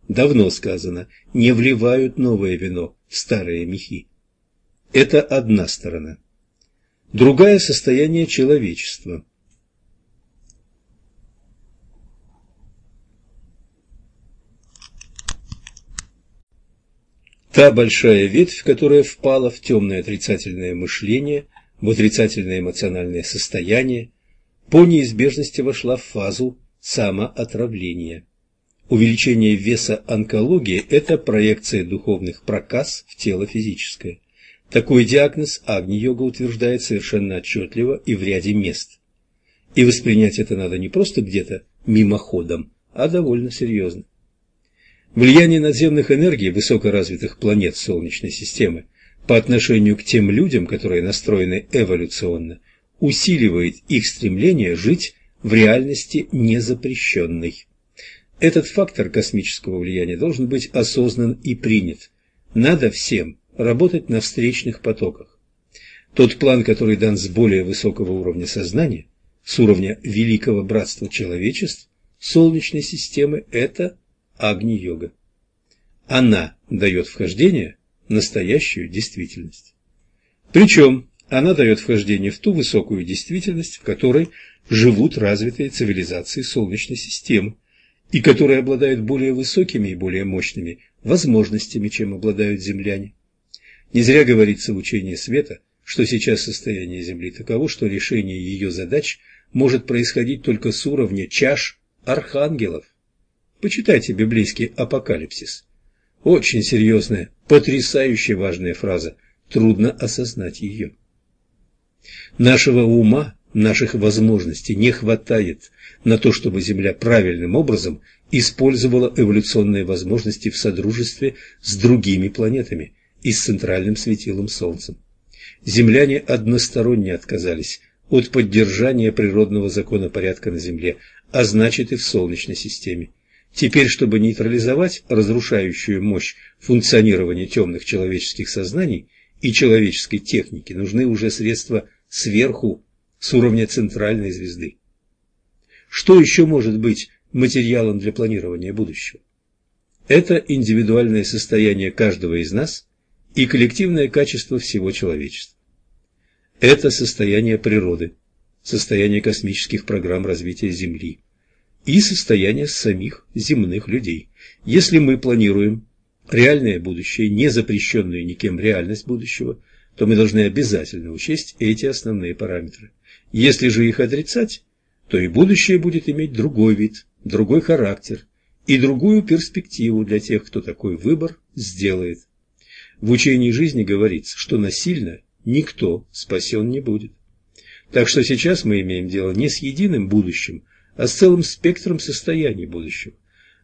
Давно сказано, не вливают новое вино в старые мехи. Это одна сторона. Другая – состояние человечества. Та большая ветвь, которая впала в темное отрицательное мышление, в отрицательное эмоциональное состояние, по неизбежности вошла в фазу самоотравления. Увеличение веса онкологии – это проекция духовных проказ в тело физическое. Такой диагноз Агни-йога утверждает совершенно отчетливо и в ряде мест. И воспринять это надо не просто где-то мимоходом, а довольно серьезно. Влияние надземных энергий высокоразвитых планет Солнечной системы по отношению к тем людям, которые настроены эволюционно, усиливает их стремление жить в реальности незапрещенной. Этот фактор космического влияния должен быть осознан и принят. Надо всем работать на встречных потоках. Тот план, который дан с более высокого уровня сознания, с уровня великого братства человечеств, Солнечной системы – это Агни-йога. Она дает вхождение в настоящую действительность. Причем она дает вхождение в ту высокую действительность, в которой живут развитые цивилизации Солнечной системы, и которые обладают более высокими и более мощными возможностями, чем обладают земляне. Не зря говорится в учении света, что сейчас состояние Земли таково, что решение ее задач может происходить только с уровня чаш архангелов. Почитайте библейский апокалипсис. Очень серьезная, потрясающе важная фраза. Трудно осознать ее. Нашего ума, наших возможностей не хватает на то, чтобы Земля правильным образом использовала эволюционные возможности в содружестве с другими планетами и с центральным светилом Солнцем. Земляне односторонне отказались от поддержания природного закона порядка на Земле, а значит и в Солнечной системе. Теперь, чтобы нейтрализовать разрушающую мощь функционирования темных человеческих сознаний и человеческой техники, нужны уже средства сверху, с уровня центральной звезды. Что еще может быть материалом для планирования будущего? Это индивидуальное состояние каждого из нас и коллективное качество всего человечества. Это состояние природы, состояние космических программ развития Земли, и состояние самих земных людей. Если мы планируем реальное будущее, не запрещенную никем реальность будущего, то мы должны обязательно учесть эти основные параметры. Если же их отрицать, то и будущее будет иметь другой вид, другой характер и другую перспективу для тех, кто такой выбор сделает. В учении жизни говорится, что насильно никто спасен не будет. Так что сейчас мы имеем дело не с единым будущим, а с целым спектром состояний будущего.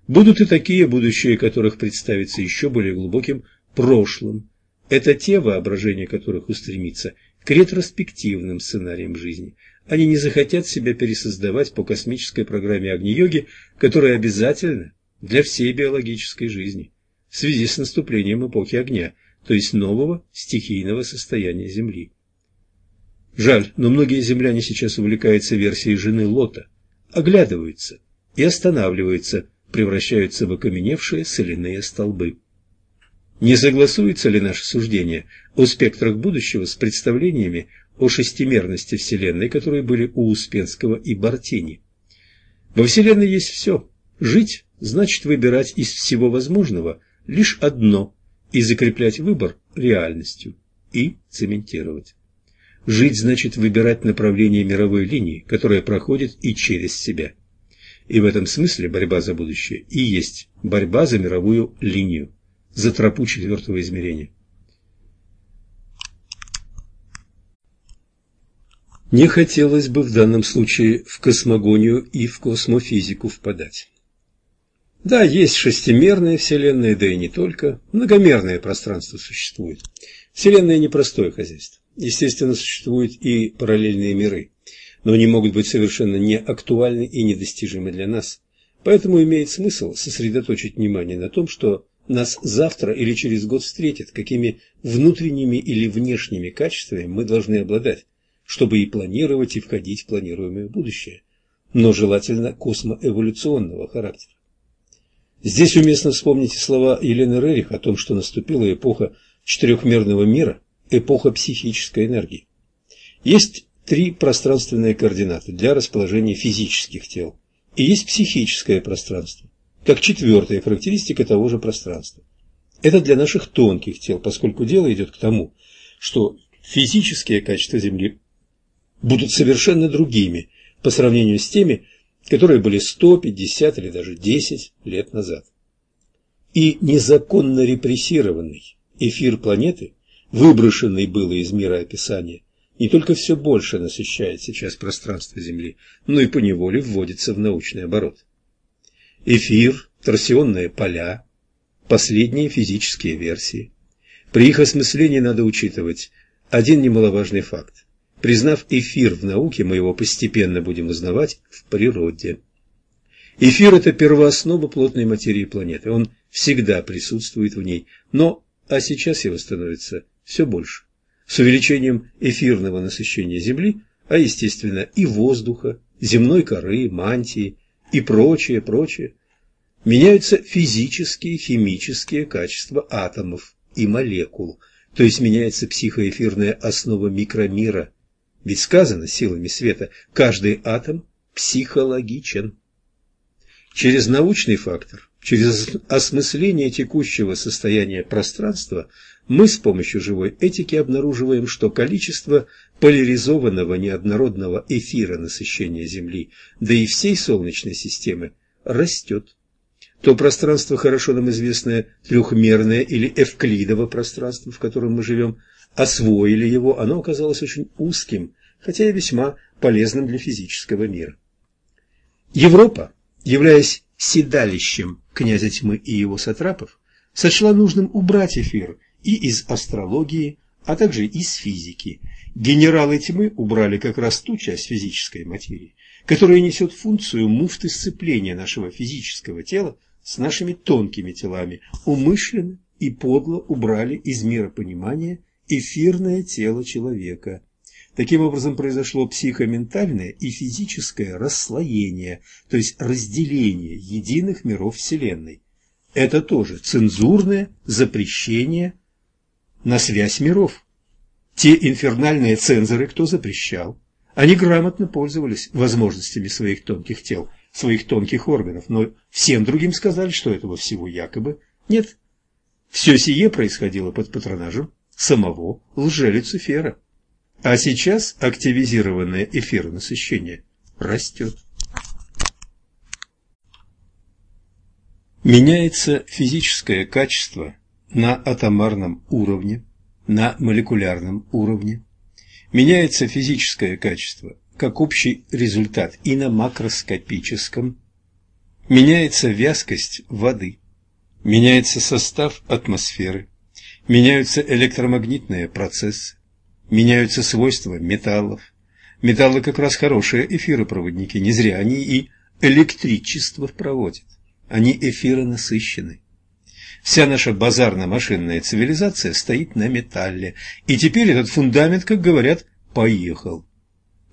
Будут и такие будущие, которых представится еще более глубоким прошлым. Это те воображения, которых устремится к ретроспективным сценариям жизни. Они не захотят себя пересоздавать по космической программе Агни-йоги, которая обязательна для всей биологической жизни в связи с наступлением эпохи огня, то есть нового стихийного состояния Земли. Жаль, но многие земляне сейчас увлекаются версией жены Лота, оглядываются и останавливаются, превращаются в окаменевшие соляные столбы. Не согласуется ли наше суждение о спектрах будущего с представлениями о шестимерности Вселенной, которые были у Успенского и Бартини? Во Вселенной есть все. Жить значит выбирать из всего возможного лишь одно и закреплять выбор реальностью и цементировать. Жить значит выбирать направление мировой линии, которая проходит и через себя. И в этом смысле борьба за будущее и есть борьба за мировую линию, за тропу четвертого измерения. Не хотелось бы в данном случае в космогонию и в космофизику впадать. Да, есть шестимерная Вселенная, да и не только. Многомерное пространство существует. Вселенная – непростое хозяйство. Естественно, существуют и параллельные миры, но они могут быть совершенно неактуальны и недостижимы для нас. Поэтому имеет смысл сосредоточить внимание на том, что нас завтра или через год встретят, какими внутренними или внешними качествами мы должны обладать, чтобы и планировать, и входить в планируемое будущее, но желательно космоэволюционного характера. Здесь уместно вспомнить слова Елены Рерих о том, что наступила эпоха четырехмерного мира – эпоха психической энергии. Есть три пространственные координаты для расположения физических тел. И есть психическое пространство, как четвертая характеристика того же пространства. Это для наших тонких тел, поскольку дело идет к тому, что физические качества Земли будут совершенно другими по сравнению с теми, которые были 100, 50 или даже 10 лет назад. И незаконно репрессированный эфир планеты, выброшенный было из мира описания, не только все больше насыщает сейчас пространство Земли, но и поневоле вводится в научный оборот. Эфир, торсионные поля, последние физические версии. При их осмыслении надо учитывать один немаловажный факт. Признав эфир в науке, мы его постепенно будем узнавать в природе. Эфир – это первооснова плотной материи планеты. Он всегда присутствует в ней, но, а сейчас его становится все больше. С увеличением эфирного насыщения Земли, а естественно и воздуха, земной коры, мантии и прочее, прочее, меняются физические, химические качества атомов и молекул, то есть меняется психоэфирная основа микромира – ведь сказано силами света, каждый атом психологичен. Через научный фактор, через осмысление текущего состояния пространства мы с помощью живой этики обнаруживаем, что количество поляризованного неоднородного эфира насыщения Земли, да и всей Солнечной системы, растет. То пространство, хорошо нам известное, трехмерное или эвклидово пространство, в котором мы живем, освоили его, оно оказалось очень узким, хотя и весьма полезным для физического мира. Европа, являясь седалищем князя тьмы и его сатрапов, сочла нужным убрать эфир и из астрологии, а также из физики. Генералы тьмы убрали как раз ту часть физической материи, которая несет функцию муфты сцепления нашего физического тела с нашими тонкими телами, умышленно и подло убрали из мира понимания эфирное тело человека. Таким образом произошло психоментальное и физическое расслоение, то есть разделение единых миров Вселенной. Это тоже цензурное запрещение на связь миров. Те инфернальные цензоры, кто запрещал, они грамотно пользовались возможностями своих тонких тел, своих тонких органов, но всем другим сказали, что этого всего якобы нет. Все сие происходило под патронажем самого лже-Люцифера. А сейчас активизированное эфиронасыщение растет. Меняется физическое качество на атомарном уровне, на молекулярном уровне. Меняется физическое качество как общий результат и на макроскопическом. Меняется вязкость воды, меняется состав атмосферы, меняются электромагнитные процессы, меняются свойства металлов. Металлы как раз хорошие эфиропроводники, не зря они и электричество проводят. Они эфиронасыщены. Вся наша базарно-машинная цивилизация стоит на металле, и теперь этот фундамент, как говорят, поехал.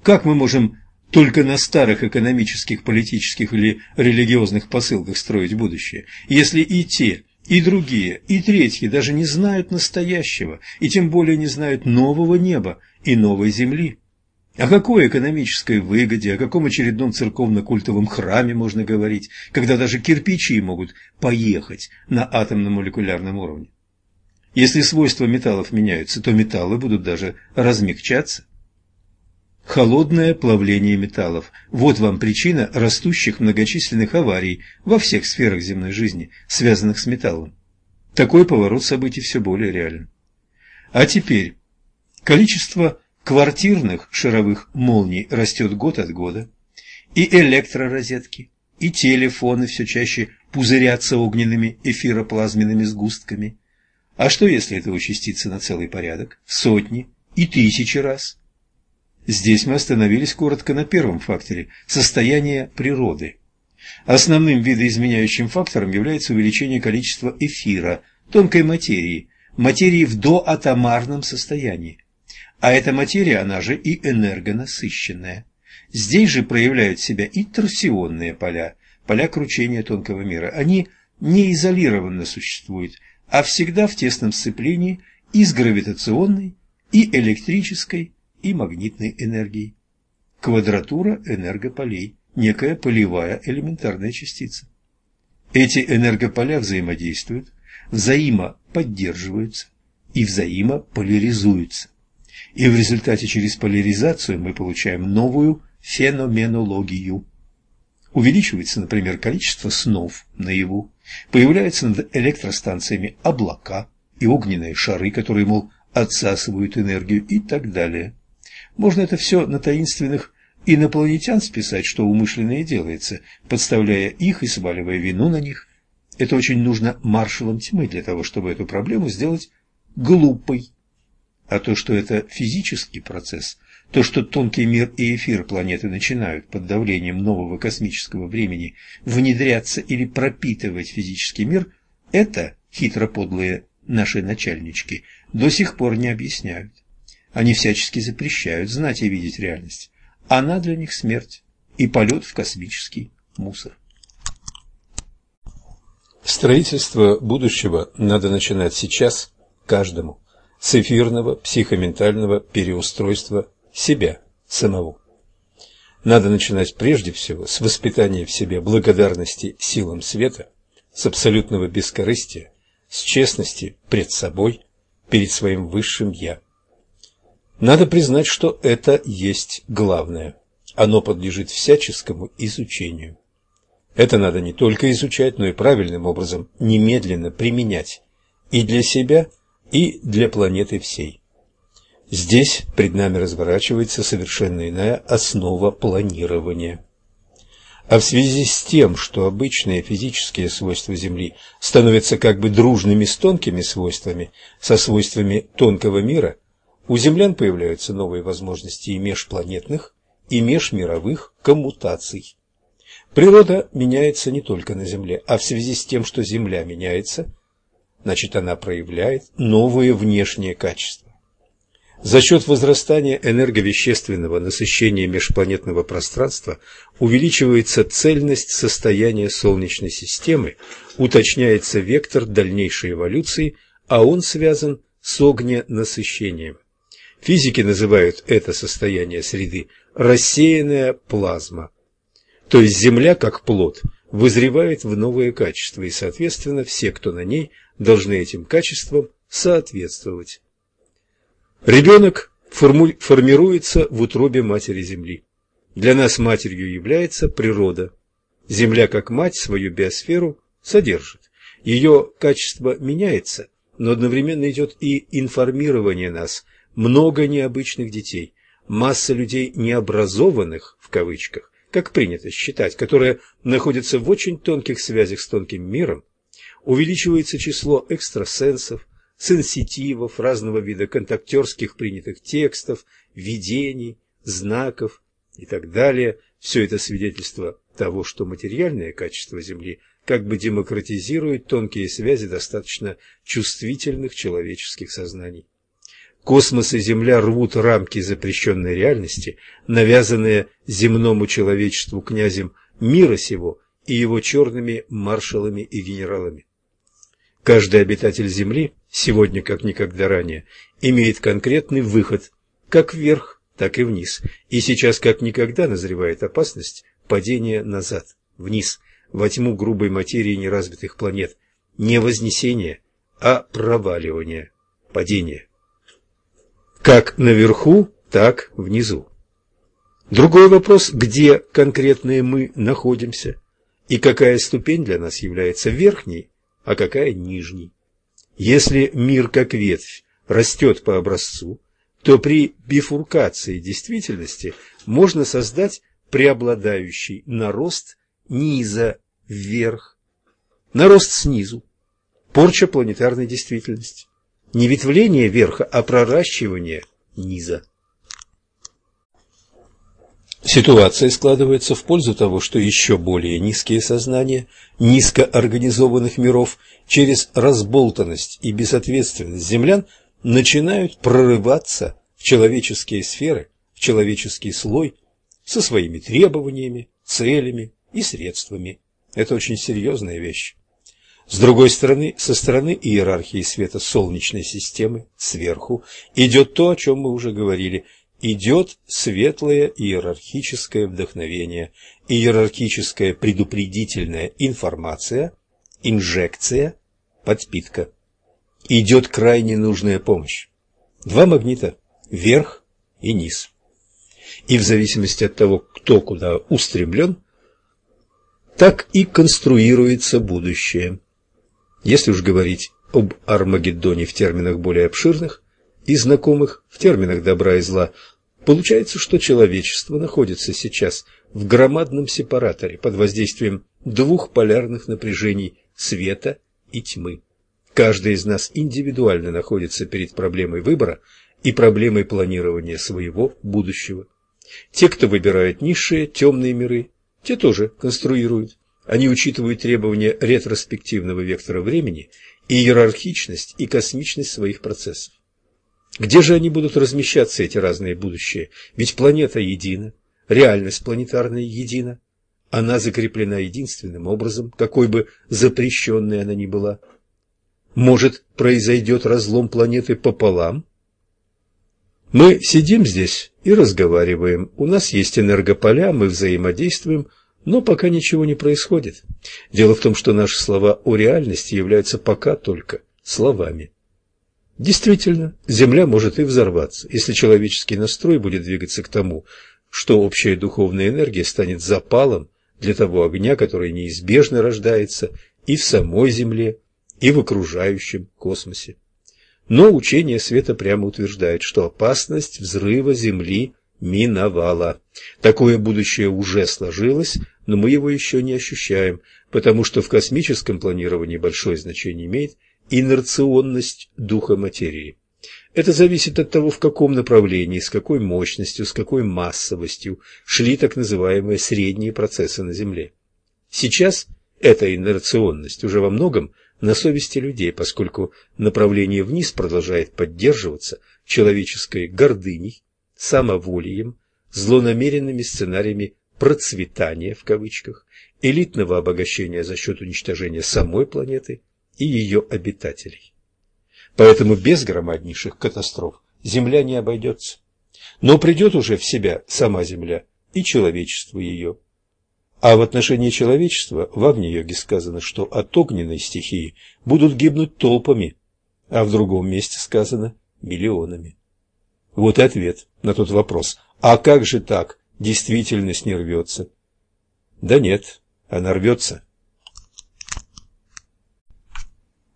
Как мы можем только на старых экономических, политических или религиозных посылках строить будущее, если и те, и другие, и третьи даже не знают настоящего, и тем более не знают нового неба и новой земли. О какой экономической выгоде, о каком очередном церковно-культовом храме можно говорить, когда даже кирпичи могут поехать на атомно-молекулярном уровне? Если свойства металлов меняются, то металлы будут даже размягчаться. Холодное плавление металлов – вот вам причина растущих многочисленных аварий во всех сферах земной жизни, связанных с металлом. Такой поворот событий все более реален. А теперь количество квартирных шаровых молний растет год от года, и электророзетки, и телефоны все чаще пузырятся огненными эфироплазменными сгустками. А что, если это участится на целый порядок, в сотни и тысячи раз? Здесь мы остановились коротко на первом факторе – состояние природы. Основным видоизменяющим фактором является увеличение количества эфира, тонкой материи, материи в доатомарном состоянии. А эта материя, она же и энергонасыщенная. Здесь же проявляют себя и торсионные поля, поля кручения тонкого мира. Они не изолированно существуют, а всегда в тесном сцеплении и с гравитационной, и электрической, и магнитной энергией. Квадратура энергополей – некая полевая элементарная частица. Эти энергополя взаимодействуют, взаимоподдерживаются и взаимополяризуются. И в результате через поляризацию мы получаем новую феноменологию. Увеличивается, например, количество снов наяву, появляются над электростанциями облака и огненные шары, которые, мол, отсасывают энергию и так далее. Можно это все на таинственных инопланетян списать, что умышленно и делается, подставляя их и сваливая вину на них. Это очень нужно маршалам тьмы для того, чтобы эту проблему сделать глупой. А то, что это физический процесс, то, что тонкий мир и эфир планеты начинают под давлением нового космического времени внедряться или пропитывать физический мир, это хитро подлые наши начальнички до сих пор не объясняют. Они всячески запрещают знать и видеть реальность. Она для них смерть и полет в космический мусор. Строительство будущего надо начинать сейчас каждому с эфирного психоментального переустройства себя самого. Надо начинать прежде всего с воспитания в себе благодарности силам света, с абсолютного бескорыстия, с честности пред собой, перед своим высшим «я». Надо признать, что это есть главное. Оно подлежит всяческому изучению. Это надо не только изучать, но и правильным образом немедленно применять и для себя, и для планеты всей. Здесь пред нами разворачивается совершенно иная основа планирования. А в связи с тем, что обычные физические свойства Земли становятся как бы дружными с тонкими свойствами, со свойствами тонкого мира, у землян появляются новые возможности и межпланетных, и межмировых коммутаций. Природа меняется не только на Земле, а в связи с тем, что Земля меняется, значит она проявляет новые внешние качества. За счет возрастания энерговещественного насыщения межпланетного пространства увеличивается цельность состояния Солнечной системы, уточняется вектор дальнейшей эволюции, а он связан с огненасыщением. Физики называют это состояние среды рассеянная плазма. То есть Земля, как плод, вызревает в новые качества, и, соответственно, все, кто на ней, должны этим качествам соответствовать. Ребенок формируется в утробе матери Земли. Для нас матерью является природа. Земля, как мать, свою биосферу содержит. Ее качество меняется, но одновременно идет и информирование нас. Много необычных детей, масса людей необразованных, в кавычках, как принято считать, которые находятся в очень тонких связях с тонким миром, увеличивается число экстрасенсов, сенситивов, разного вида контактерских принятых текстов, видений, знаков и так далее. Все это свидетельство того, что материальное качество Земли как бы демократизирует тонкие связи достаточно чувствительных человеческих сознаний. Космос и Земля рвут рамки запрещенной реальности, навязанные земному человечеству князем мира сего и его черными маршалами и генералами. Каждый обитатель Земли, сегодня как никогда ранее, имеет конкретный выход как вверх, так и вниз, и сейчас как никогда назревает опасность падения назад, вниз, во тьму грубой материи неразвитых планет, не вознесение, а проваливание, падение. Как наверху, так внизу. Другой вопрос, где конкретные мы находимся, и какая ступень для нас является верхней, а какая нижней. Если мир как ветвь растет по образцу, то при бифуркации действительности можно создать преобладающий нарост низа вверх, нарост снизу, порча планетарной действительности. Не ветвление верха, а проращивание низа. Ситуация складывается в пользу того, что еще более низкие сознания низкоорганизованных миров через разболтанность и безответственность землян начинают прорываться в человеческие сферы, в человеческий слой со своими требованиями, целями и средствами. Это очень серьезная вещь. С другой стороны, со стороны иерархии света Солнечной системы, сверху, идет то, о чем мы уже говорили – идет светлое иерархическое вдохновение, иерархическая предупредительная информация, инжекция, подпитка. Идет крайне нужная помощь. Два магнита – вверх и низ. И в зависимости от того, кто куда устремлен, так и конструируется будущее. Если уж говорить об Армагеддоне в терминах более обширных и знакомых в терминах добра и зла, получается, что человечество находится сейчас в громадном сепараторе под воздействием двух полярных напряжений света и тьмы. Каждый из нас индивидуально находится перед проблемой выбора и проблемой планирования своего будущего. Те, кто выбирает низшие, темные миры, те тоже конструируют. Они учитывают требования ретроспективного вектора времени и иерархичность и космичность своих процессов. Где же они будут размещаться, эти разные будущие? Ведь планета едина, реальность планетарная едина. Она закреплена единственным образом, какой бы запрещенной она ни была. Может, произойдет разлом планеты пополам? Мы сидим здесь и разговариваем. У нас есть энергополя, мы взаимодействуем, но пока ничего не происходит. Дело в том, что наши слова о реальности являются пока только словами. Действительно, Земля может и взорваться, если человеческий настрой будет двигаться к тому, что общая духовная энергия станет запалом для того огня, который неизбежно рождается и в самой Земле, и в окружающем космосе. Но учение света прямо утверждает, что опасность взрыва Земли миновала. Такое будущее уже сложилось, но мы его еще не ощущаем, потому что в космическом планировании большое значение имеет инерционность духа материи. Это зависит от того, в каком направлении, с какой мощностью, с какой массовостью шли так называемые средние процессы на Земле. Сейчас эта инерционность уже во многом на совести людей, поскольку направление вниз продолжает поддерживаться человеческой гордыней, самоволием, злонамеренными сценариями «процветания» в кавычках, элитного обогащения за счет уничтожения самой планеты и ее обитателей. Поэтому без громаднейших катастроф Земля не обойдется. Но придет уже в себя сама Земля и человечество ее. А в отношении человечества в Агни-йоге сказано, что от огненной стихии будут гибнуть толпами, а в другом месте сказано миллионами. Вот и ответ на тот вопрос. А как же так? Действительность не рвется. Да нет, она рвется.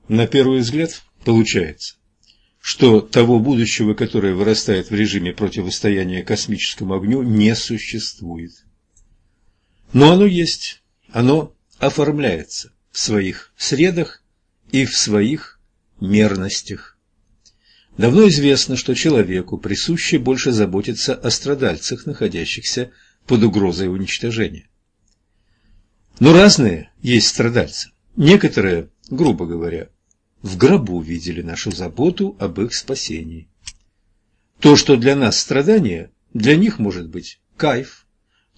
На первый взгляд получается, что того будущего, которое вырастает в режиме противостояния космическому огню, не существует. Но оно есть, оно оформляется в своих средах и в своих мерностях. Давно известно, что человеку присуще больше заботиться о страдальцах, находящихся под угрозой уничтожения. Но разные есть страдальцы. Некоторые, грубо говоря, в гробу видели нашу заботу об их спасении. То, что для нас страдание, для них может быть кайф.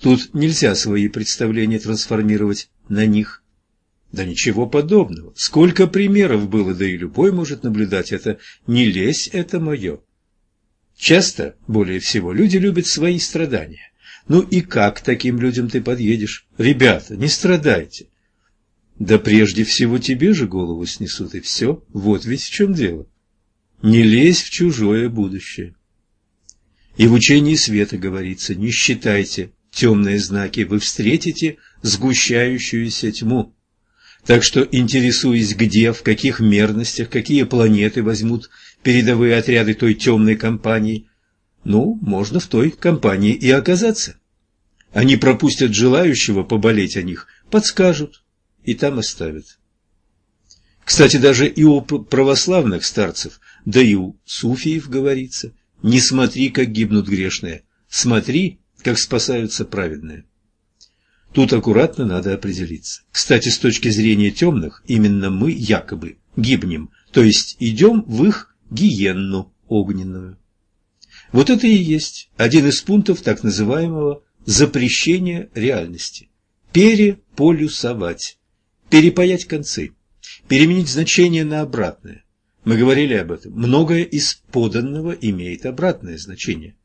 Тут нельзя свои представления трансформировать на них. Да ничего подобного. Сколько примеров было, да и любой может наблюдать это. Не лезь, это мое. Часто, более всего, люди любят свои страдания. Ну и как таким людям ты подъедешь? Ребята, не страдайте. Да прежде всего тебе же голову снесут, и все. Вот ведь в чем дело. Не лезь в чужое будущее. И в учении света говорится, не считайте темные знаки, вы встретите сгущающуюся тьму. Так что, интересуясь где, в каких мерностях, какие планеты возьмут передовые отряды той темной компании, ну, можно в той компании и оказаться. Они пропустят желающего поболеть о них, подскажут и там оставят. Кстати, даже и у православных старцев, да и у суфиев говорится, не смотри, как гибнут грешные, смотри, как спасаются праведные. Тут аккуратно надо определиться. Кстати, с точки зрения темных, именно мы якобы гибнем, то есть идем в их гиенну огненную. Вот это и есть один из пунктов так называемого запрещения реальности. Переполюсовать, перепаять концы, переменить значение на обратное. Мы говорили об этом. Многое из поданного имеет обратное значение.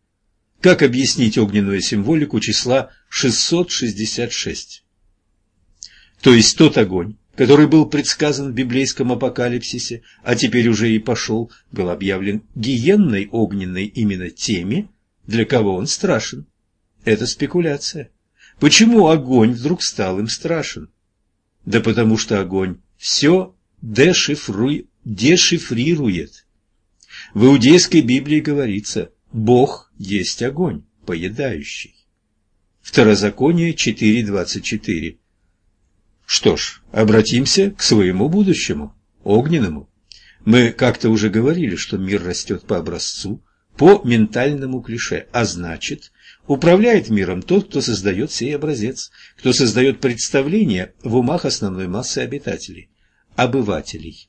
Как объяснить огненную символику числа 666? То есть тот огонь, который был предсказан в библейском апокалипсисе, а теперь уже и пошел, был объявлен гиенной огненной именно теми, для кого он страшен. Это спекуляция. Почему огонь вдруг стал им страшен? Да потому что огонь все дешифрует, дешифрирует. В иудейской Библии говорится «Бог есть огонь, поедающий». Второзаконие 4.24 что ж, обратимся к своему будущему, огненному. Мы как-то уже говорили, что мир растет по образцу, по ментальному клише, а значит, управляет миром тот, кто создает сей образец, кто создает представление в умах основной массы обитателей, обывателей.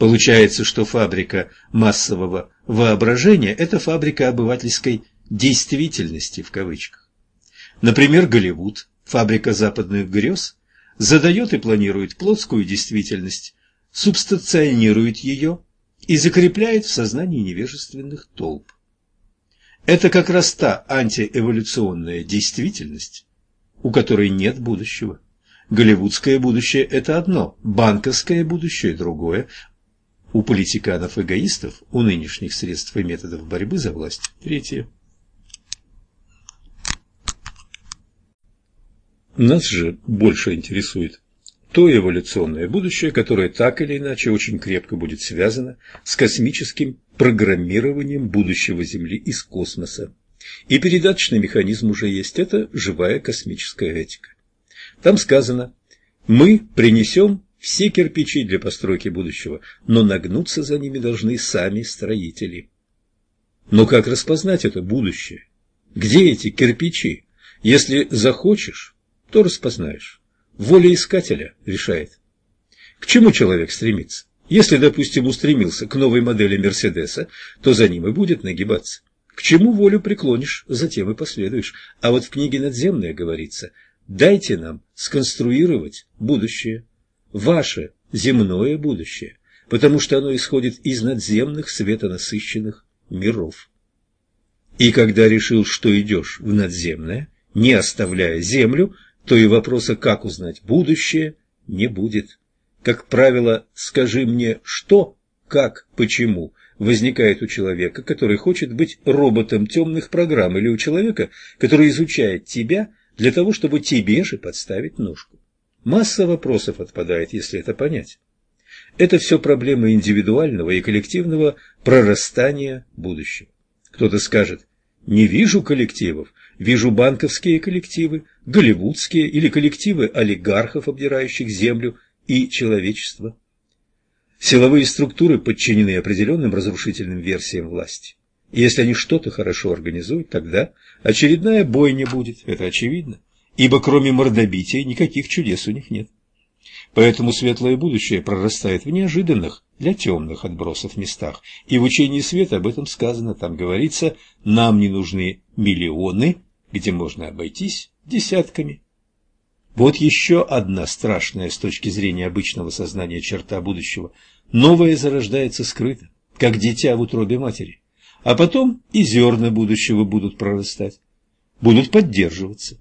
Получается, что фабрика массового воображения – это фабрика обывательской «действительности» в кавычках. Например, Голливуд, фабрика западных грез – задает и планирует плотскую действительность, субстанционирует ее и закрепляет в сознании невежественных толп. Это как раз та антиэволюционная действительность, у которой нет будущего. Голливудское будущее – это одно, банковское будущее – другое. У политиканов-эгоистов, у нынешних средств и методов борьбы за власть – третье. Нас же больше интересует то эволюционное будущее, которое так или иначе очень крепко будет связано с космическим программированием будущего Земли из космоса. И передаточный механизм уже есть – это живая космическая этика. Там сказано «Мы принесем все кирпичи для постройки будущего, но нагнуться за ними должны сами строители». Но как распознать это будущее? Где эти кирпичи? Если захочешь, то распознаешь. Воля искателя решает. К чему человек стремится? Если, допустим, устремился к новой модели Мерседеса, то за ним и будет нагибаться. К чему волю преклонишь, затем и последуешь. А вот в книге «Надземная» говорится «Дайте нам сконструировать будущее, ваше земное будущее, потому что оно исходит из надземных светонасыщенных миров». И когда решил, что идешь в надземное, не оставляя землю, то и вопроса, как узнать будущее, не будет. Как правило, скажи мне что, как, почему, возникает у человека, который хочет быть роботом темных программ, или у человека, который изучает тебя для того, чтобы тебе же подставить ножку. Масса вопросов отпадает, если это понять. Это все проблемы индивидуального и коллективного прорастания будущего. Кто-то скажет, не вижу коллективов, вижу банковские коллективы, голливудские или коллективы олигархов, обдирающих землю и человечество. Силовые структуры подчинены определенным разрушительным версиям власти. И если они что-то хорошо организуют, тогда очередная бойня будет, это очевидно, ибо кроме мордобития никаких чудес у них нет. Поэтому светлое будущее прорастает в неожиданных для темных отбросов местах. И в учении света об этом сказано, там говорится, нам не нужны миллионы, где можно обойтись десятками. Вот еще одна страшная с точки зрения обычного сознания черта будущего. Новое зарождается скрыто, как дитя в утробе матери. А потом и зерна будущего будут прорастать, будут поддерживаться.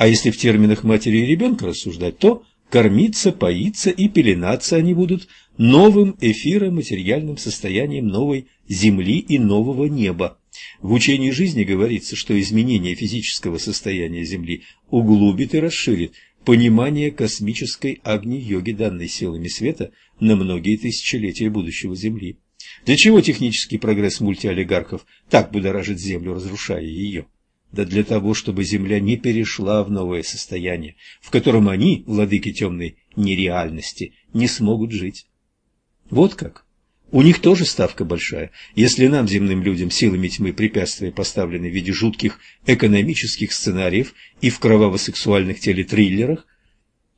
А если в терминах матери и ребенка рассуждать, то кормиться, поиться и пеленаться они будут новым эфироматериальным состоянием новой земли и нового неба. В учении жизни говорится, что изменение физического состояния Земли углубит и расширит понимание космической агни-йоги, данной силами света на многие тысячелетия будущего Земли. Для чего технический прогресс мультиолигархов так будоражит Землю, разрушая ее? Да для того, чтобы Земля не перешла в новое состояние, в котором они, владыки темной нереальности, не смогут жить. Вот как. У них тоже ставка большая. Если нам, земным людям, силами тьмы препятствия поставлены в виде жутких экономических сценариев и в кроваво-сексуальных телетриллерах,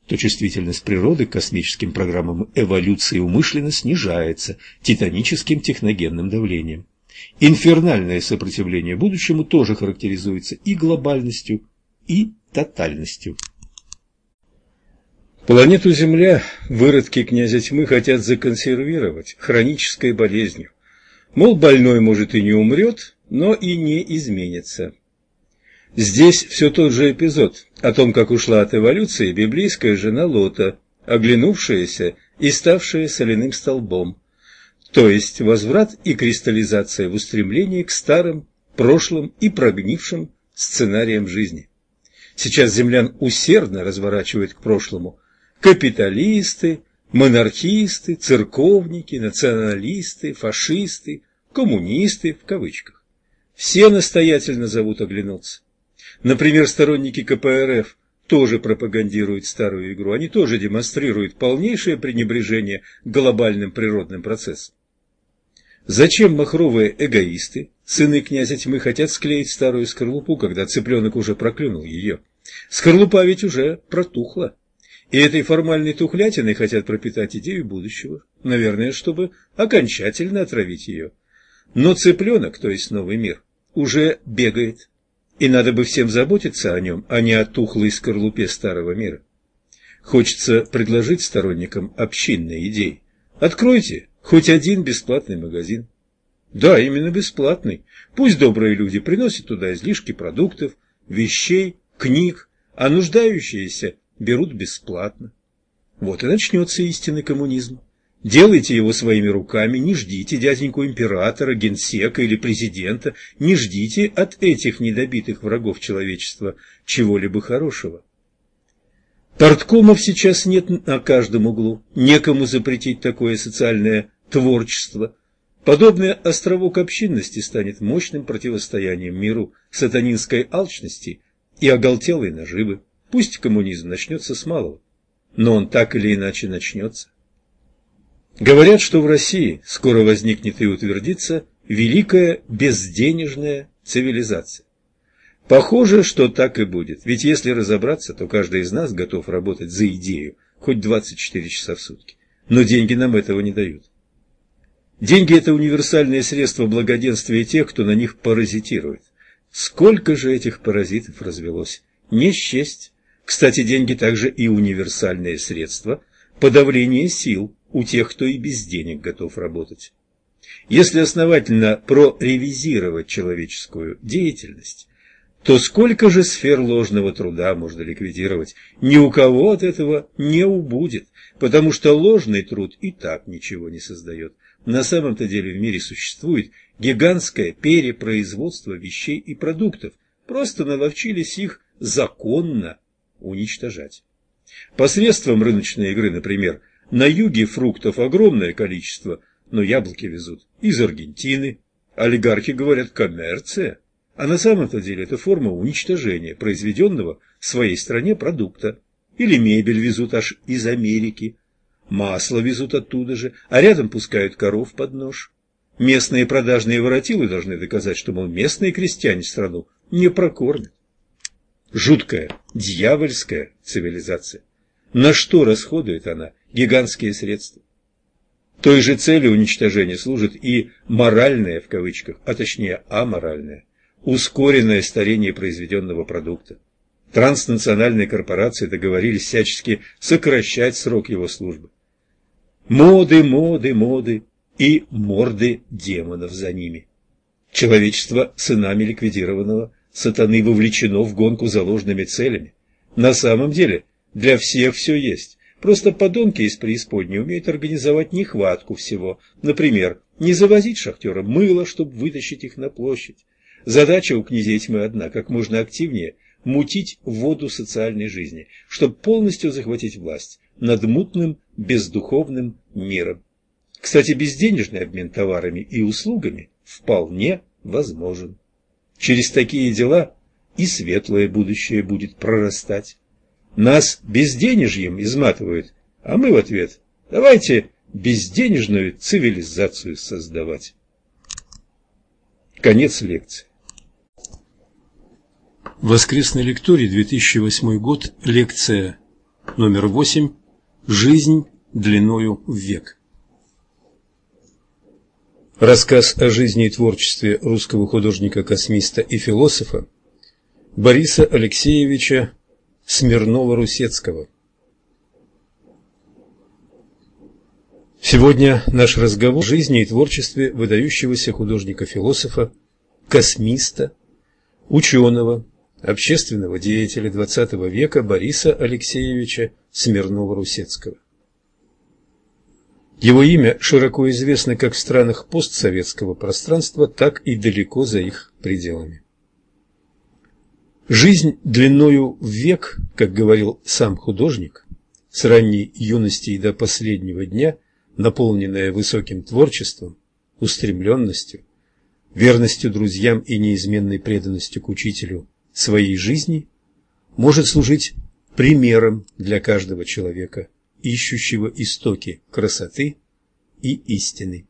то чувствительность природы к космическим программам эволюции умышленно снижается титаническим техногенным давлением. Инфернальное сопротивление будущему тоже характеризуется и глобальностью, и тотальностью. Планету Земля выродки князя тьмы хотят законсервировать хронической болезнью. Мол, больной, может, и не умрет, но и не изменится. Здесь все тот же эпизод о том, как ушла от эволюции библейская жена Лота, оглянувшаяся и ставшая соляным столбом, то есть возврат и кристаллизация в устремлении к старым, прошлым и прогнившим сценариям жизни. Сейчас землян усердно разворачивают к прошлому капиталисты, монархисты, церковники, националисты, фашисты, коммунисты в кавычках. Все настоятельно зовут оглянуться. Например, сторонники КПРФ тоже пропагандируют старую игру, они тоже демонстрируют полнейшее пренебрежение глобальным природным процессам. Зачем махровые эгоисты, сыны князя тьмы, хотят склеить старую скорлупу, когда цыпленок уже проклюнул ее? Скорлупа ведь уже протухла. И этой формальной тухлятиной хотят пропитать идею будущего, наверное, чтобы окончательно отравить ее. Но цыпленок, то есть новый мир, уже бегает, и надо бы всем заботиться о нем, а не о тухлой скорлупе старого мира. Хочется предложить сторонникам общинной идеи. Откройте хоть один бесплатный магазин. Да, именно бесплатный. Пусть добрые люди приносят туда излишки продуктов, вещей, книг, а нуждающиеся берут бесплатно. Вот и начнется истинный коммунизм. Делайте его своими руками, не ждите дяденьку императора, генсека или президента, не ждите от этих недобитых врагов человечества чего-либо хорошего. Порткомов сейчас нет на каждом углу, некому запретить такое социальное творчество. Подобный островок общинности станет мощным противостоянием миру сатанинской алчности и оголтелой наживы. Пусть коммунизм начнется с малого, но он так или иначе начнется. Говорят, что в России скоро возникнет и утвердится великая безденежная цивилизация. Похоже, что так и будет, ведь если разобраться, то каждый из нас готов работать за идею, хоть 24 часа в сутки. Но деньги нам этого не дают. Деньги – это универсальное средство благоденствия тех, кто на них паразитирует. Сколько же этих паразитов развелось? Не счесть. Кстати, деньги также и универсальное средство подавления сил у тех, кто и без денег готов работать. Если основательно проревизировать человеческую деятельность, то сколько же сфер ложного труда можно ликвидировать? Ни у кого от этого не убудет, потому что ложный труд и так ничего не создает. На самом-то деле в мире существует гигантское перепроизводство вещей и продуктов, просто наловчились их законно уничтожать. Посредством рыночной игры, например, на юге фруктов огромное количество, но яблоки везут из Аргентины. Олигархи говорят «коммерция», а на самом-то деле это форма уничтожения произведенного в своей стране продукта. Или мебель везут аж из Америки, масло везут оттуда же, а рядом пускают коров под нож. Местные продажные воротилы должны доказать, что, мол, местные крестьяне страну не прокормят. Жуткая, дьявольская цивилизация. На что расходует она гигантские средства? Той же цели уничтожения служит и «моральное» в кавычках, а точнее аморальное, ускоренное старение произведенного продукта. Транснациональные корпорации договорились всячески сокращать срок его службы. Моды, моды, моды и морды демонов за ними. Человечество сынами ликвидированного сатаны вовлечено в гонку за ложными целями. На самом деле для всех все есть. Просто подонки из преисподней умеют организовать нехватку всего. Например, не завозить шахтерам мыло, чтобы вытащить их на площадь. Задача у князей тьмы одна – как можно активнее мутить воду социальной жизни, чтобы полностью захватить власть над мутным, бездуховным миром. Кстати, безденежный обмен товарами и услугами вполне возможен. Через такие дела и светлое будущее будет прорастать. Нас безденежьем изматывают, а мы в ответ давайте безденежную цивилизацию создавать. Конец лекции. Воскресный лекторий, 2008 год, лекция номер 8 «Жизнь длиною в век». Рассказ о жизни и творчестве русского художника-космиста и философа Бориса Алексеевича Смирнова-Русецкого. Сегодня наш разговор о жизни и творчестве выдающегося художника-философа, космиста, ученого, общественного деятеля XX века Бориса Алексеевича Смирнова-Русецкого. Его имя широко известно как в странах постсоветского пространства, так и далеко за их пределами. Жизнь длиною в век, как говорил сам художник, с ранней юности и до последнего дня, наполненная высоким творчеством, устремленностью, верностью друзьям и неизменной преданностью к учителю своей жизни, может служить примером для каждого человека, ищущего истоки красоты и истины.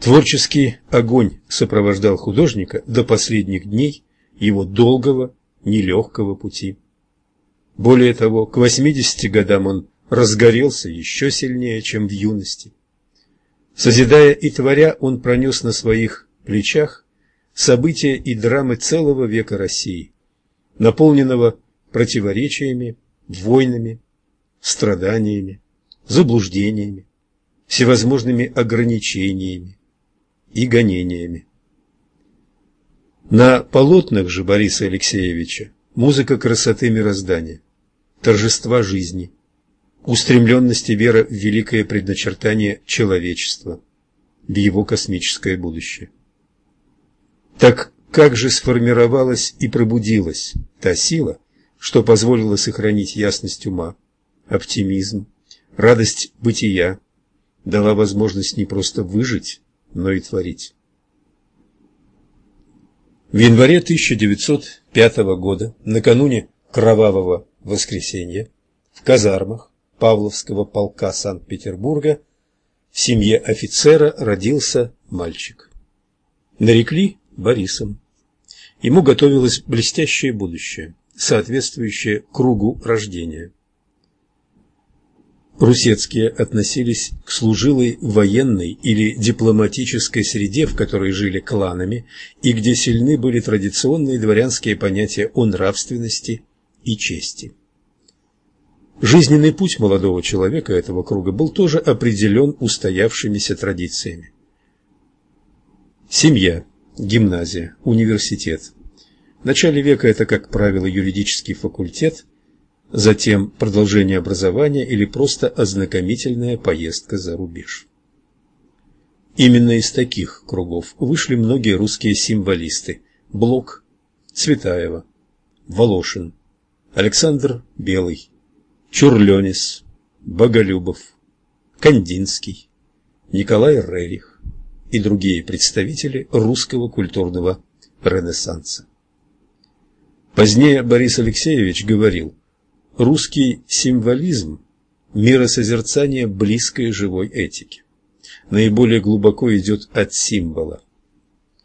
Творческий огонь сопровождал художника до последних дней его долгого, нелегкого пути. Более того, к 80 годам он разгорелся еще сильнее, чем в юности. Созидая и творя, он пронес на своих плечах события и драмы целого века России, наполненного противоречиями, войнами, страданиями, заблуждениями, всевозможными ограничениями и гонениями. На полотнах же Бориса Алексеевича музыка красоты мироздания, торжества жизни, устремленности веры в великое предначертание человечества, в его космическое будущее. Так как же сформировалась и пробудилась та сила, что позволила сохранить ясность ума, оптимизм, радость бытия, дала возможность не просто выжить, но и творить. В январе 1905 года, накануне Кровавого воскресенья, в казармах Павловского полка Санкт-Петербурга в семье офицера родился мальчик. Нарекли Борисом. Ему готовилось блестящее будущее, соответствующее кругу рождения. Русецкие относились к служилой военной или дипломатической среде, в которой жили кланами и где сильны были традиционные дворянские понятия о нравственности и чести. Жизненный путь молодого человека этого круга был тоже определен устоявшимися традициями. Семья, гимназия, университет. В начале века это, как правило, юридический факультет, затем продолжение образования или просто ознакомительная поездка за рубеж. Именно из таких кругов вышли многие русские символисты – Блок, Цветаева, Волошин, Александр Белый, Чурленис, Боголюбов, Кандинский, Николай Рерих и другие представители русского культурного ренессанса. Позднее Борис Алексеевич говорил – Русский символизм – миросозерцание близкой живой этике. Наиболее глубоко идет от символа.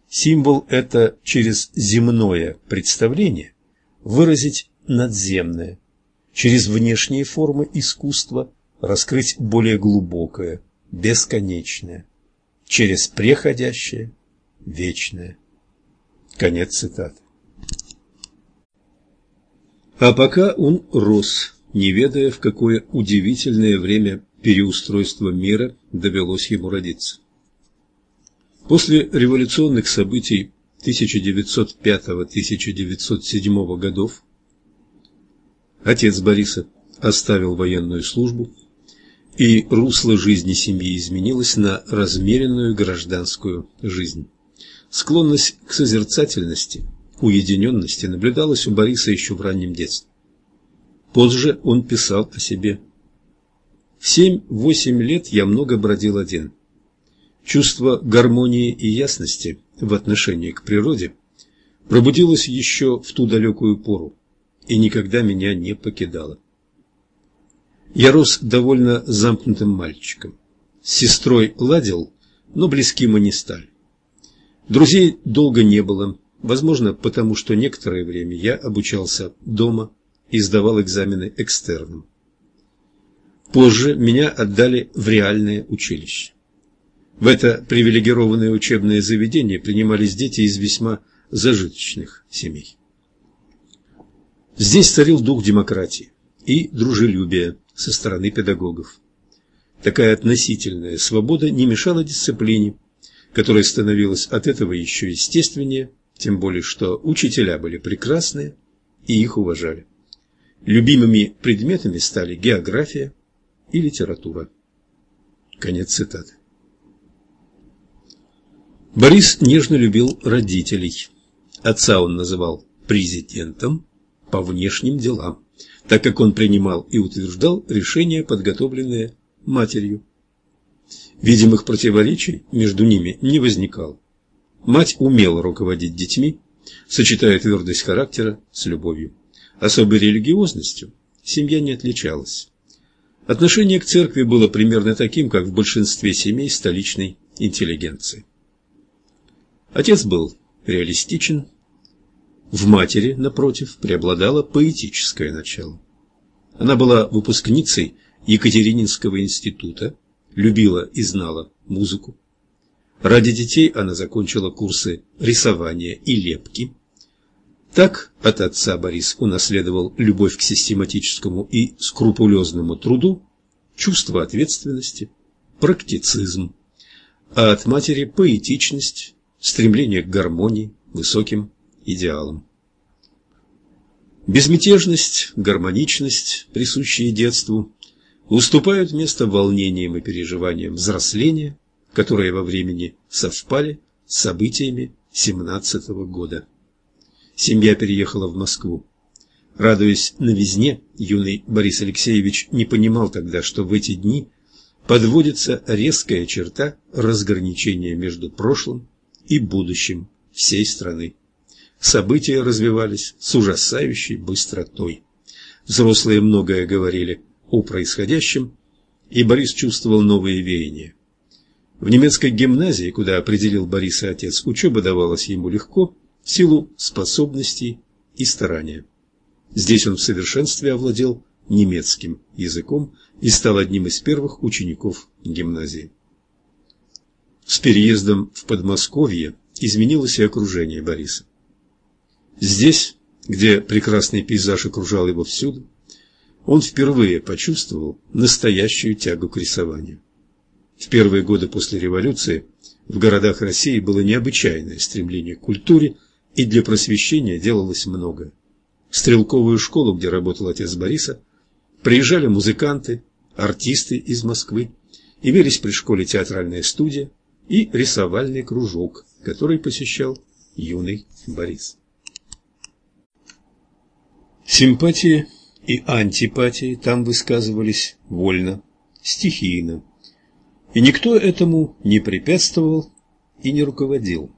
Символ – это через земное представление выразить надземное, через внешние формы искусства раскрыть более глубокое, бесконечное, через преходящее, вечное. Конец цитаты. А пока он рос, не ведая, в какое удивительное время переустройства мира довелось ему родиться. После революционных событий 1905-1907 годов отец Бориса оставил военную службу, и русло жизни семьи изменилось на размеренную гражданскую жизнь. Склонность к созерцательности – уединенности наблюдалась у Бориса еще в раннем детстве. Позже он писал о себе. В семь-восемь лет я много бродил один. Чувство гармонии и ясности в отношении к природе пробудилось еще в ту далекую пору и никогда меня не покидало. Я рос довольно замкнутым мальчиком. С сестрой ладил, но близки мы не стали. Друзей долго не было, Возможно, потому что некоторое время я обучался дома и сдавал экзамены экстерном. Позже меня отдали в реальное училище. В это привилегированное учебное заведение принимались дети из весьма зажиточных семей. Здесь царил дух демократии и дружелюбия со стороны педагогов. Такая относительная свобода не мешала дисциплине, которая становилась от этого еще естественнее тем более что учителя были прекрасные и их уважали. Любимыми предметами стали география и литература. Конец цитаты. Борис нежно любил родителей. Отца он называл президентом по внешним делам, так как он принимал и утверждал решения, подготовленные матерью. Видимых противоречий между ними не возникало. Мать умела руководить детьми, сочетая твердость характера с любовью. Особой религиозностью семья не отличалась. Отношение к церкви было примерно таким, как в большинстве семей столичной интеллигенции. Отец был реалистичен, в матери, напротив, преобладало поэтическое начало. Она была выпускницей Екатерининского института, любила и знала музыку. Ради детей она закончила курсы рисования и лепки. Так от отца Борис унаследовал любовь к систематическому и скрупулезному труду, чувство ответственности, практицизм, а от матери поэтичность, стремление к гармонии, высоким идеалам. Безмятежность, гармоничность, присущие детству, уступают место волнениям и переживаниям взросления, которые во времени совпали с событиями семнадцатого года. Семья переехала в Москву. Радуясь новизне, юный Борис Алексеевич не понимал тогда, что в эти дни подводится резкая черта разграничения между прошлым и будущим всей страны. События развивались с ужасающей быстротой. Взрослые многое говорили о происходящем, и Борис чувствовал новые веяния. В немецкой гимназии, куда определил Бориса отец, учеба давалась ему легко, в силу способностей и старания. Здесь он в совершенстве овладел немецким языком и стал одним из первых учеников гимназии. С переездом в Подмосковье изменилось и окружение Бориса. Здесь, где прекрасный пейзаж окружал его всюду, он впервые почувствовал настоящую тягу к рисованию. В первые годы после революции в городах России было необычайное стремление к культуре, и для просвещения делалось многое. В стрелковую школу, где работал отец Бориса, приезжали музыканты, артисты из Москвы, имелись при школе театральная студия и рисовальный кружок, который посещал юный Борис. Симпатии и антипатии там высказывались вольно, стихийно, и никто этому не препятствовал и не руководил.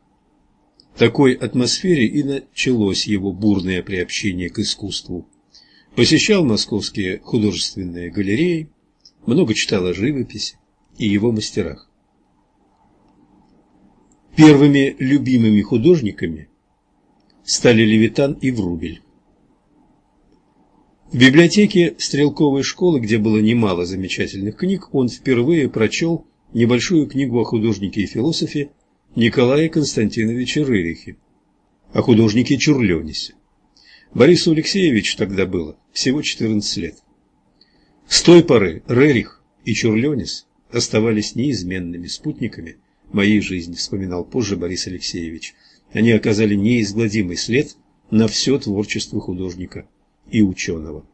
В такой атмосфере и началось его бурное приобщение к искусству. Посещал московские художественные галереи, много читал о живописи и его мастерах. Первыми любимыми художниками стали Левитан и Врубель. В библиотеке стрелковой школы, где было немало замечательных книг, он впервые прочел небольшую книгу о художнике и философе Николае Константиновиче Рерихе, о художнике Чурленисе. Борису Алексеевичу тогда было всего 14 лет. С той поры Рерих и Чурленис оставались неизменными спутниками моей жизни, вспоминал позже Борис Алексеевич. Они оказали неизгладимый след на все творчество художника и ученого.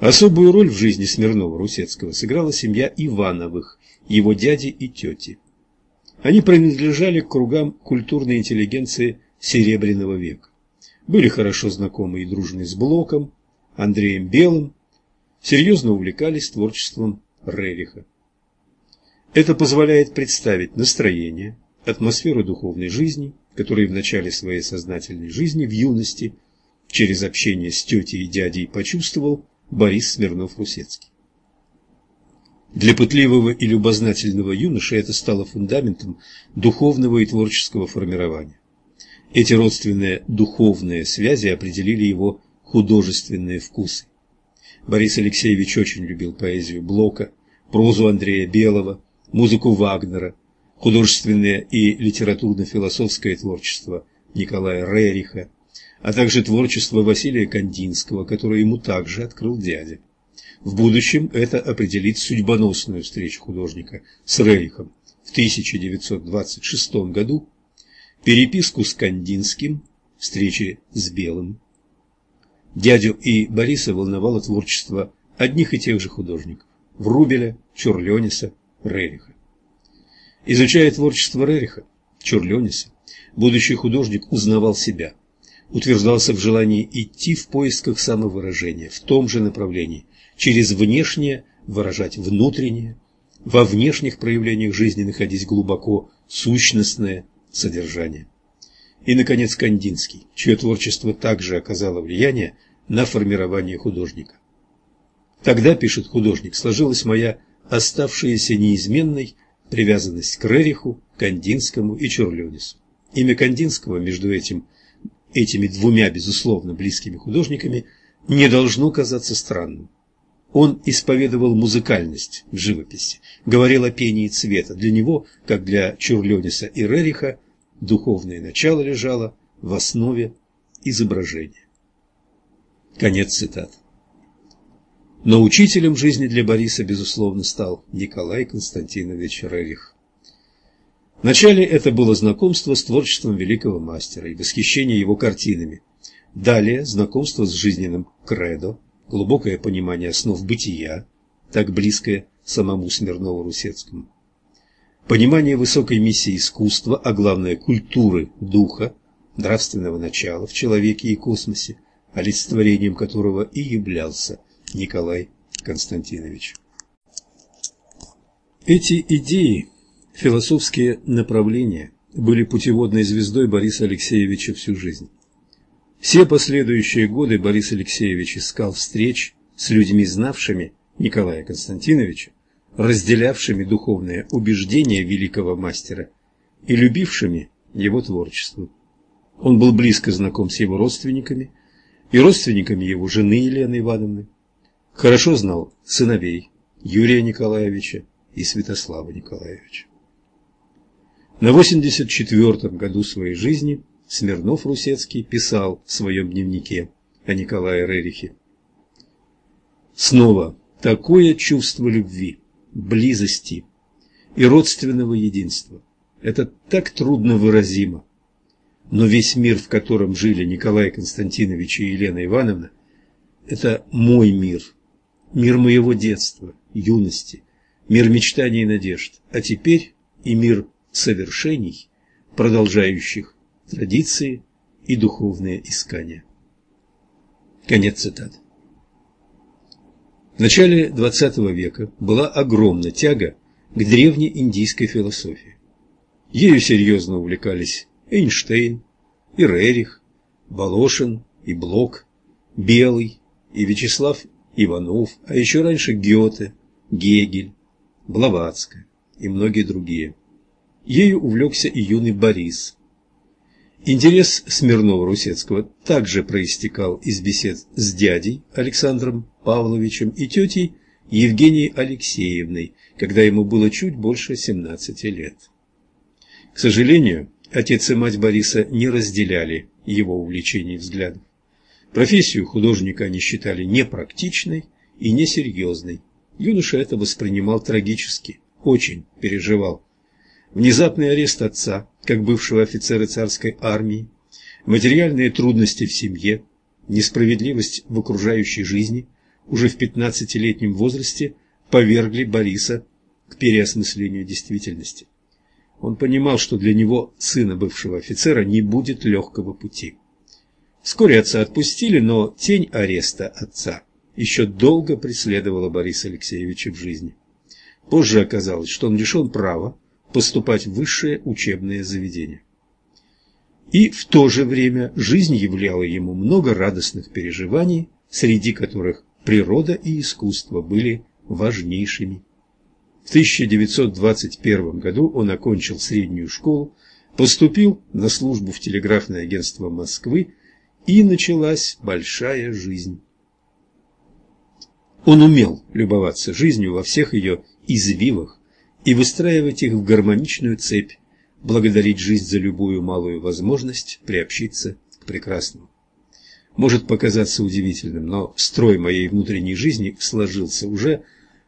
Особую роль в жизни Смирнова-Русецкого сыграла семья Ивановых, его дяди и тети. Они принадлежали к кругам культурной интеллигенции Серебряного века. Были хорошо знакомы и дружны с Блоком, Андреем Белым, серьезно увлекались творчеством Рериха. Это позволяет представить настроение, атмосферу духовной жизни, которые в начале своей сознательной жизни в юности через общение с тетей и дядей почувствовал Борис Смирнов-Русецкий. Для пытливого и любознательного юноши это стало фундаментом духовного и творческого формирования. Эти родственные духовные связи определили его художественные вкусы. Борис Алексеевич очень любил поэзию Блока, прозу Андрея Белого, музыку Вагнера, художественное и литературно-философское творчество Николая Рериха, а также творчество Василия Кандинского, которое ему также открыл дядя. В будущем это определит судьбоносную встречу художника с Рерихом в 1926 году, переписку с Кандинским, встречи с Белым. Дядю и Бориса волновало творчество одних и тех же художников – Врубеля, Чурлениса, Рериха. Изучая творчество Рериха, Чурлениса, будущий художник узнавал себя, утверждался в желании идти в поисках самовыражения в том же направлении, через внешнее выражать внутреннее, во внешних проявлениях жизни находить глубоко сущностное содержание. И, наконец, Кандинский, чье творчество также оказало влияние на формирование художника. Тогда, пишет художник, сложилась моя оставшаяся неизменной привязанность к Рериху, Кандинскому и Чурлюнису. Имя Кандинского между этим, этими двумя, безусловно, близкими художниками не должно казаться странным. Он исповедовал музыкальность в живописи, говорил о пении цвета. Для него, как для Чурлениса и Рериха, духовное начало лежало в основе изображения. Конец цитат. Но учителем жизни для Бориса, безусловно, стал Николай Константинович Рерих. Вначале это было знакомство с творчеством великого мастера и восхищение его картинами. Далее знакомство с жизненным кредо, глубокое понимание основ бытия, так близкое самому Смирнову-Русецкому. Понимание высокой миссии искусства, а главное культуры духа, нравственного начала в человеке и космосе, олицетворением которого и являлся Николай Константинович. Эти идеи, философские направления, были путеводной звездой Бориса Алексеевича всю жизнь. Все последующие годы Борис Алексеевич искал встреч с людьми, знавшими Николая Константиновича, разделявшими духовные убеждения великого мастера и любившими его творчество. Он был близко знаком с его родственниками и родственниками его жены Елены Ивановны, хорошо знал сыновей Юрия Николаевича и Святослава Николаевича. На 84-м году своей жизни Смирнов-Русецкий писал в своем дневнике о Николае Рерихе. Снова такое чувство любви, близости и родственного единства. Это так трудно выразимо. Но весь мир, в котором жили Николай Константинович и Елена Ивановна, это мой мир, мир моего детства, юности, мир мечтаний и надежд, а теперь и мир совершений, продолжающих традиции и духовные искания. Конец цитат. В начале XX века была огромна тяга к древней индийской философии. Ею серьезно увлекались Эйнштейн и Рерих, Волошин и Блок, Белый и Вячеслав Иванов, а еще раньше Гёте, Гегель, Блаватская и многие другие. Ею увлекся и юный Борис. Интерес Смирнова-Русецкого также проистекал из бесед с дядей Александром Павловичем и тетей Евгенией Алексеевной, когда ему было чуть больше 17 лет. К сожалению, отец и мать Бориса не разделяли его увлечений взглядов. Профессию художника они считали непрактичной и несерьезной. Юноша это воспринимал трагически, очень переживал. Внезапный арест отца, как бывшего офицера царской армии, материальные трудности в семье, несправедливость в окружающей жизни уже в пятнадцатилетнем возрасте повергли Бориса к переосмыслению действительности. Он понимал, что для него, сына бывшего офицера, не будет легкого пути. Вскоре отца отпустили, но тень ареста отца еще долго преследовала Бориса Алексеевича в жизни. Позже оказалось, что он лишен права поступать в высшее учебное заведение. И в то же время жизнь являла ему много радостных переживаний, среди которых природа и искусство были важнейшими. В 1921 году он окончил среднюю школу, поступил на службу в телеграфное агентство Москвы и началась большая жизнь. Он умел любоваться жизнью во всех ее извивах и выстраивать их в гармоничную цепь, благодарить жизнь за любую малую возможность приобщиться к прекрасному. Может показаться удивительным, но строй моей внутренней жизни сложился уже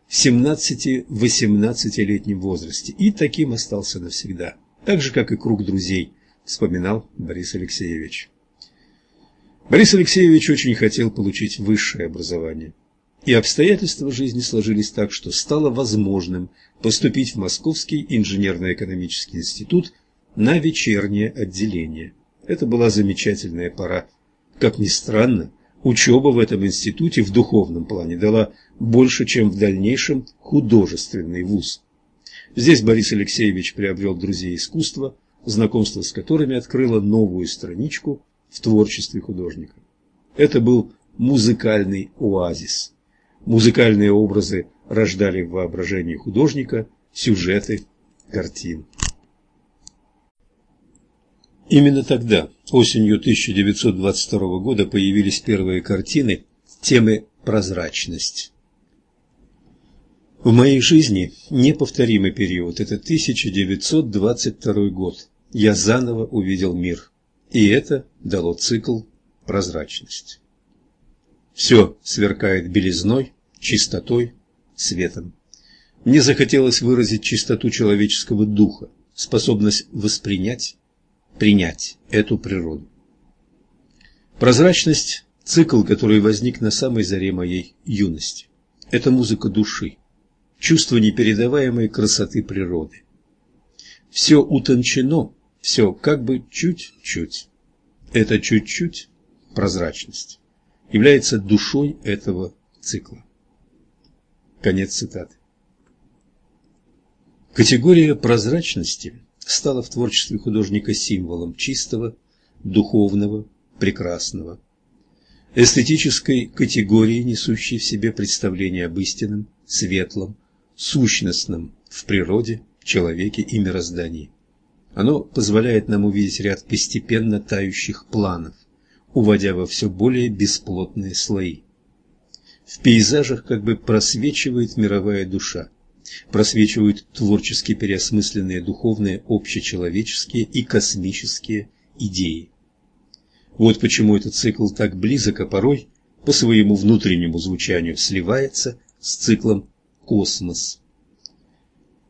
в 17-18-летнем возрасте и таким остался навсегда, так же, как и круг друзей, вспоминал Борис Алексеевич. Борис Алексеевич очень хотел получить высшее образование, и обстоятельства жизни сложились так, что стало возможным поступить в Московский инженерно-экономический институт на вечернее отделение. Это была замечательная пора. Как ни странно, учеба в этом институте в духовном плане дала больше, чем в дальнейшем художественный вуз. Здесь Борис Алексеевич приобрел друзей искусства, знакомство с которыми открыло новую страничку в творчестве художника. Это был музыкальный оазис. Музыкальные образы рождали в воображении художника сюжеты картин. Именно тогда, осенью 1922 года, появились первые картины темы «Прозрачность». В моей жизни неповторимый период – это 1922 год. Я заново увидел мир, и это дало цикл «Прозрачность». Все сверкает белизной, чистотой, светом. Мне захотелось выразить чистоту человеческого духа, способность воспринять, принять эту природу. Прозрачность – цикл, который возник на самой заре моей юности. Это музыка души, чувство непередаваемой красоты природы. Все утончено, все как бы чуть-чуть. Это чуть-чуть прозрачность является душой этого цикла. Конец цитаты. Категория прозрачности стала в творчестве художника символом чистого, духовного, прекрасного. Эстетической категории, несущей в себе представление об истинном, светлом, сущностном в природе, человеке и мироздании. Оно позволяет нам увидеть ряд постепенно тающих планов, уводя во все более бесплотные слои. В пейзажах как бы просвечивает мировая душа, просвечивают творчески переосмысленные духовные, общечеловеческие и космические идеи. Вот почему этот цикл так близок, а порой по своему внутреннему звучанию сливается с циклом «Космос».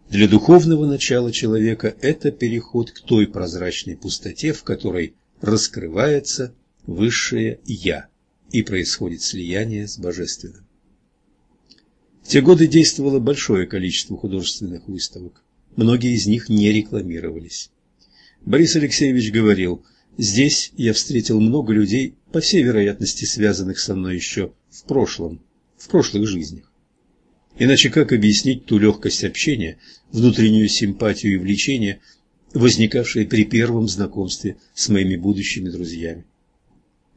Для духовного начала человека это переход к той прозрачной пустоте, в которой раскрывается высшее «Я» и происходит слияние с Божественным. В те годы действовало большое количество художественных выставок. Многие из них не рекламировались. Борис Алексеевич говорил, «Здесь я встретил много людей, по всей вероятности связанных со мной еще в прошлом, в прошлых жизнях. Иначе как объяснить ту легкость общения, внутреннюю симпатию и влечение, возникавшие при первом знакомстве с моими будущими друзьями?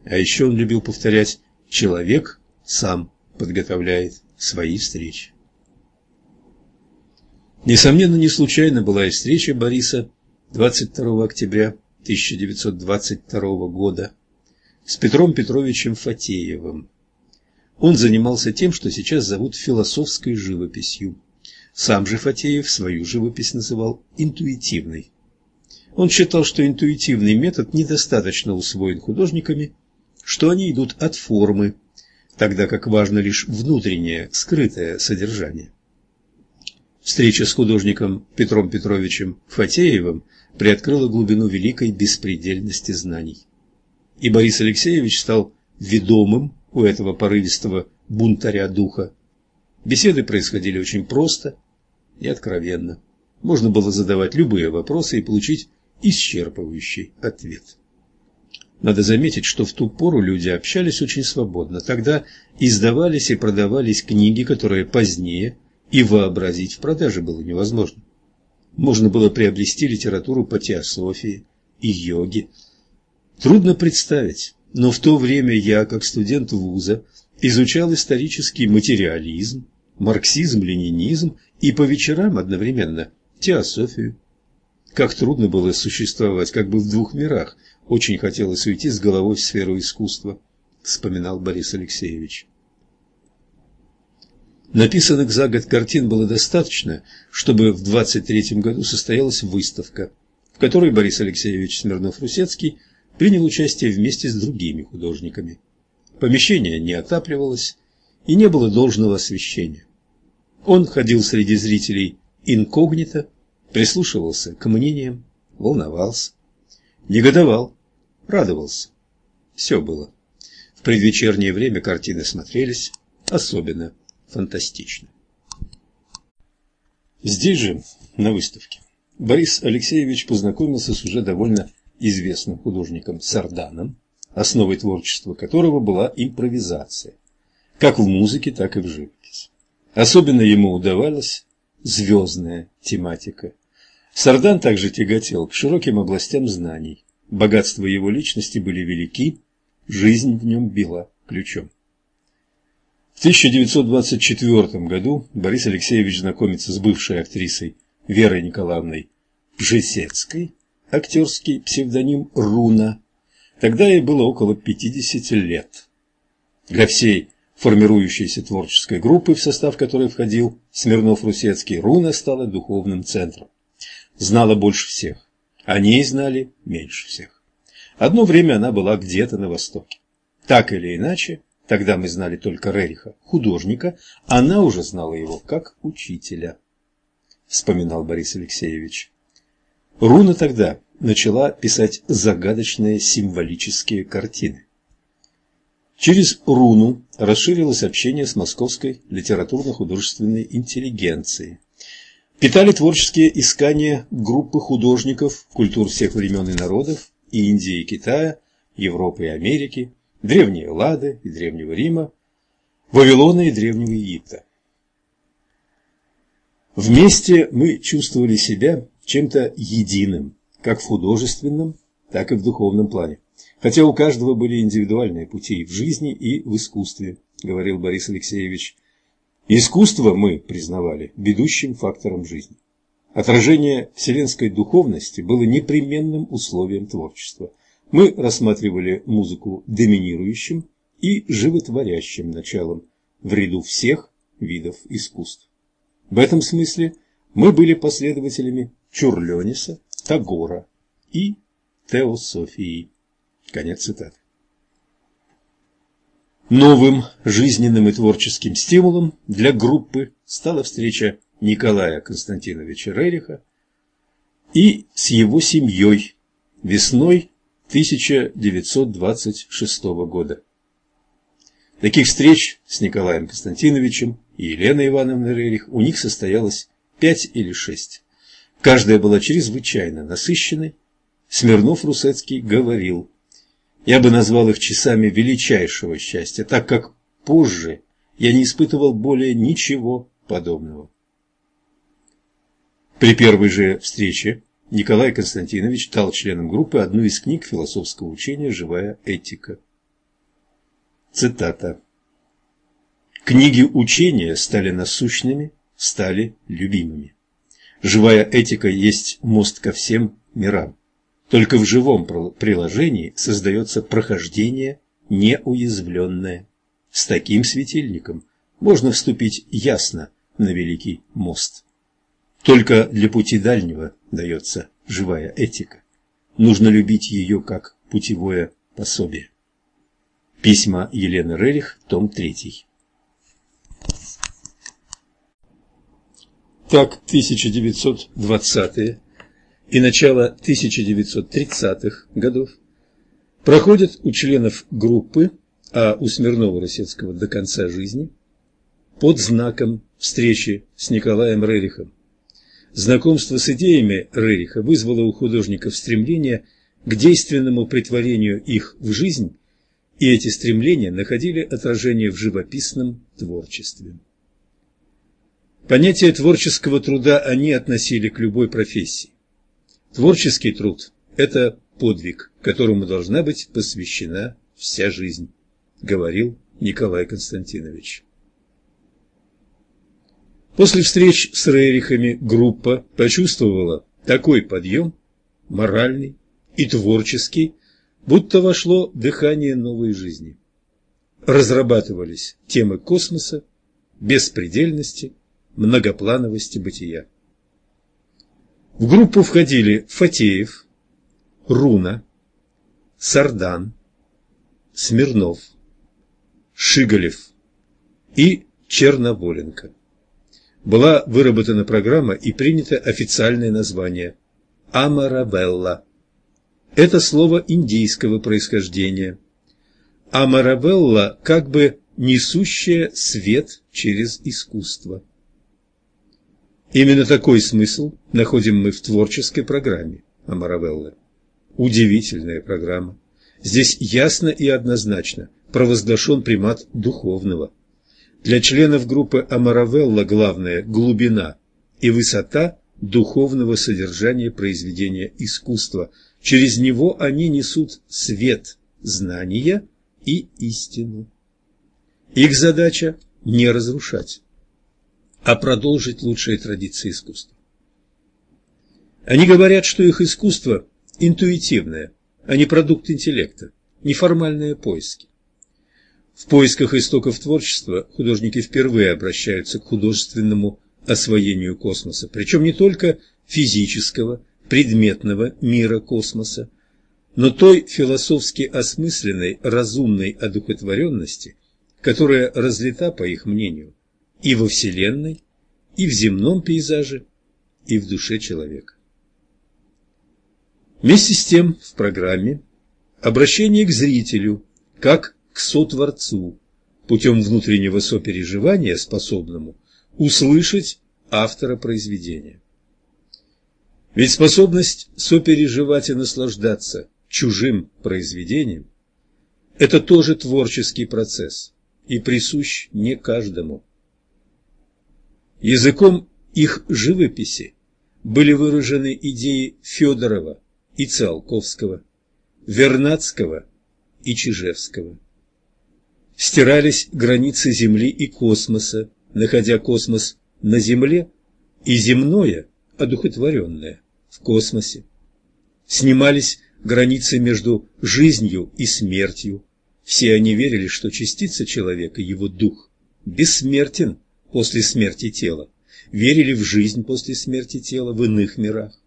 А еще он любил повторять «человек сам подготовляет свои встречи. Несомненно, не случайно была и встреча Бориса 22 октября 1922 года с Петром Петровичем Фатеевым. Он занимался тем, что сейчас зовут философской живописью. Сам же Фатеев свою живопись называл интуитивной. Он считал, что интуитивный метод недостаточно усвоен художниками, что они идут от формы, тогда как важно лишь внутреннее, скрытое содержание. Встреча с художником Петром Петровичем Фатеевым приоткрыла глубину великой беспредельности знаний. И Борис Алексеевич стал ведомым у этого порывистого бунтаря духа. Беседы происходили очень просто и откровенно. Можно было задавать любые вопросы и получить исчерпывающий ответ. Надо заметить, что в ту пору люди общались очень свободно. Тогда издавались и продавались книги, которые позднее и вообразить в продаже было невозможно. Можно было приобрести литературу по теософии и йоге. Трудно представить, но в то время я, как студент вуза, изучал исторический материализм, марксизм, ленинизм и по вечерам одновременно теософию. Как трудно было существовать как бы в двух мирах – очень хотелось уйти с головой в сферу искусства, вспоминал Борис Алексеевич. Написанных за год картин было достаточно, чтобы в 23 году состоялась выставка, в которой Борис Алексеевич Смирнов-Русецкий принял участие вместе с другими художниками. Помещение не отапливалось и не было должного освещения. Он ходил среди зрителей инкогнито, прислушивался к мнениям, волновался. Негодовал, радовался. Все было. В предвечернее время картины смотрелись особенно фантастично. Здесь же, на выставке, Борис Алексеевич познакомился с уже довольно известным художником Сарданом, основой творчества которого была импровизация, как в музыке, так и в живописи. Особенно ему удавалась звездная тематика. Сардан также тяготел к широким областям знаний. Богатства его личности были велики, жизнь в нем била ключом. В 1924 году Борис Алексеевич знакомится с бывшей актрисой Верой Николаевной Бжесецкой, актерский псевдоним Руна. Тогда ей было около 50 лет. Для всей формирующейся творческой группы, в состав которой входил Смирнов-Русецкий, Руна стала духовным центром. Знала больше всех, о ней знали меньше всех. Одно время она была где-то на Востоке. Так или иначе, Тогда мы знали только Рериха, художника, она уже знала его как учителя, вспоминал Борис Алексеевич. Руна тогда начала писать загадочные символические картины. Через руну расширилось общение с московской литературно-художественной интеллигенцией. Питали творческие искания группы художников культур всех времен и народов, Индии и Китая, Европы и Америки, древней Эллады и Древнего Рима, Вавилона и Древнего Египта. Вместе мы чувствовали себя чем-то единым, как в художественном, так и в духовном плане. Хотя у каждого были индивидуальные пути в жизни и в искусстве, говорил Борис Алексеевич. Искусство мы признавали ведущим фактором жизни. Отражение вселенской духовности было непременным условием творчества. Мы рассматривали музыку доминирующим и животворящим началом в ряду всех видов искусств. В этом смысле мы были последователями Чурлениса, Тагора и Теософии. Конец цитаты. Новым жизненным и творческим стимулом для группы стала встреча Николая Константиновича Рериха и с его семьей весной 1926 года. Таких встреч с Николаем Константиновичем и Еленой Ивановной Рерих у них состоялось пять или шесть. Каждая была чрезвычайно насыщенной. Смирнов-Русецкий говорил, я бы назвал их часами величайшего счастья, так как позже я не испытывал более ничего подобного. При первой же встрече Николай Константинович дал членам группы одну из книг философского учения «Живая этика». Цитата. «Книги учения стали насущными, стали любимыми. Живая этика есть мост ко всем мирам. Только в живом приложении создается прохождение неуязвленное. С таким светильником можно вступить ясно на великий мост». Только для пути дальнего дается живая этика. Нужно любить ее как путевое пособие. Письма Елены Рерих, том 3. Так, 1920-е и начало 1930-х годов проходят у членов группы, а у Смирнова-Русецкого до конца жизни, под знаком встречи с Николаем Рерихом Знакомство с идеями Рериха вызвало у художников стремление к действенному притворению их в жизнь, и эти стремления находили отражение в живописном творчестве. Понятие творческого труда они относили к любой профессии. Творческий труд – это подвиг, которому должна быть посвящена вся жизнь, говорил Николай Константинович. После встреч с Рерихами группа почувствовала такой подъем, моральный и творческий, будто вошло дыхание новой жизни. Разрабатывались темы космоса, беспредельности, многоплановости бытия. В группу входили Фатеев, Руна, Сардан, Смирнов, Шиголев и Черноволенко была выработана программа и принято официальное название «Амаравелла». Это слово индийского происхождения. А Маравелла как бы несущая свет через искусство. Именно такой смысл находим мы в творческой программе Амаравеллы. Удивительная программа. Здесь ясно и однозначно провозглашен примат духовного. Для членов группы Амаравелла главное – глубина и высота духовного содержания произведения искусства. Через него они несут свет, знания и истину. Их задача – не разрушать а продолжить лучшие традиции искусства. Они говорят, что их искусство интуитивное, а не продукт интеллекта, неформальные поиски. В поисках истоков творчества художники впервые обращаются к художественному освоению космоса, причем не только физического, предметного мира космоса, но той философски осмысленной, разумной одухотворенности, которая разлита, по их мнению, и во Вселенной, и в земном пейзаже, и в душе человека. Вместе с тем в программе обращение к зрителю, как к сотворцу, путем внутреннего сопереживания, способному услышать автора произведения. Ведь способность сопереживать и наслаждаться чужим произведением – это тоже творческий процесс и присущ не каждому. Языком их живописи были выражены идеи Федорова и Циолковского, Вернадского и Чижевского. Стирались границы Земли и космоса, находя космос на Земле и земное, одухотворенное, в космосе. Снимались границы между жизнью и смертью. Все они верили, что частица человека, его дух, бессмертен после смерти тела, верили в жизнь после смерти тела в иных мирах.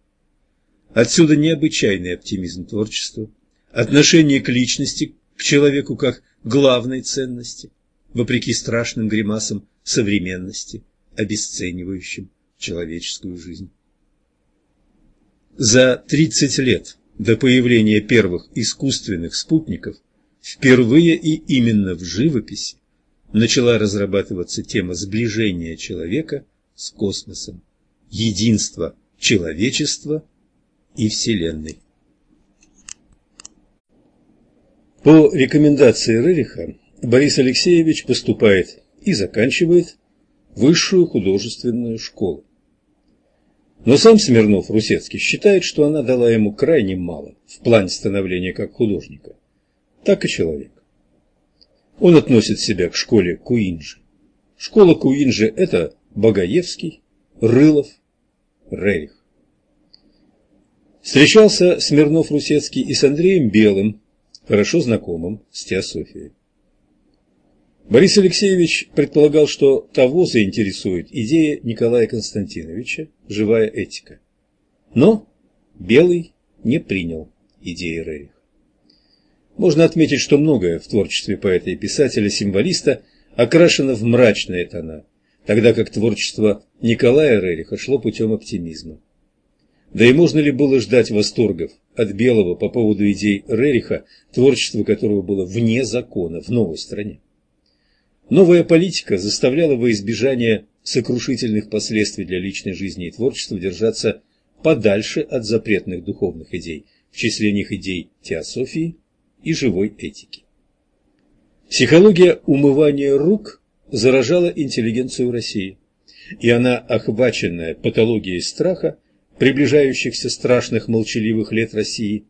Отсюда необычайный оптимизм творчества, отношение к личности, к человеку как главной ценности, вопреки страшным гримасам современности, обесценивающим человеческую жизнь. За 30 лет до появления первых искусственных спутников впервые и именно в живописи начала разрабатываться тема сближения человека с космосом, единства человечества и Вселенной. По рекомендации Рериха Борис Алексеевич поступает и заканчивает высшую художественную школу. Но сам Смирнов-Русецкий считает, что она дала ему крайне мало в плане становления как художника, так и человека. Он относит себя к школе Куинджи. Школа Куинджи – это Богоевский, Рылов, Рерих. Встречался Смирнов-Русецкий и с Андреем Белым, хорошо знакомым с Теософией. Борис Алексеевич предполагал, что того заинтересует идея Николая Константиновича «Живая этика». Но Белый не принял идеи Рериха. Можно отметить, что многое в творчестве поэта и писателя-символиста окрашено в мрачные тона, тогда как творчество Николая Рериха шло путем оптимизма. Да и можно ли было ждать восторгов от Белого по поводу идей Рериха, творчество которого было вне закона в новой стране? Новая политика заставляла во избежание сокрушительных последствий для личной жизни и творчества держаться подальше от запретных духовных идей, в числе них идей теософии, и живой этики. Психология умывания рук заражала интеллигенцию России, и она, охваченная патологией страха, приближающихся страшных молчаливых лет России,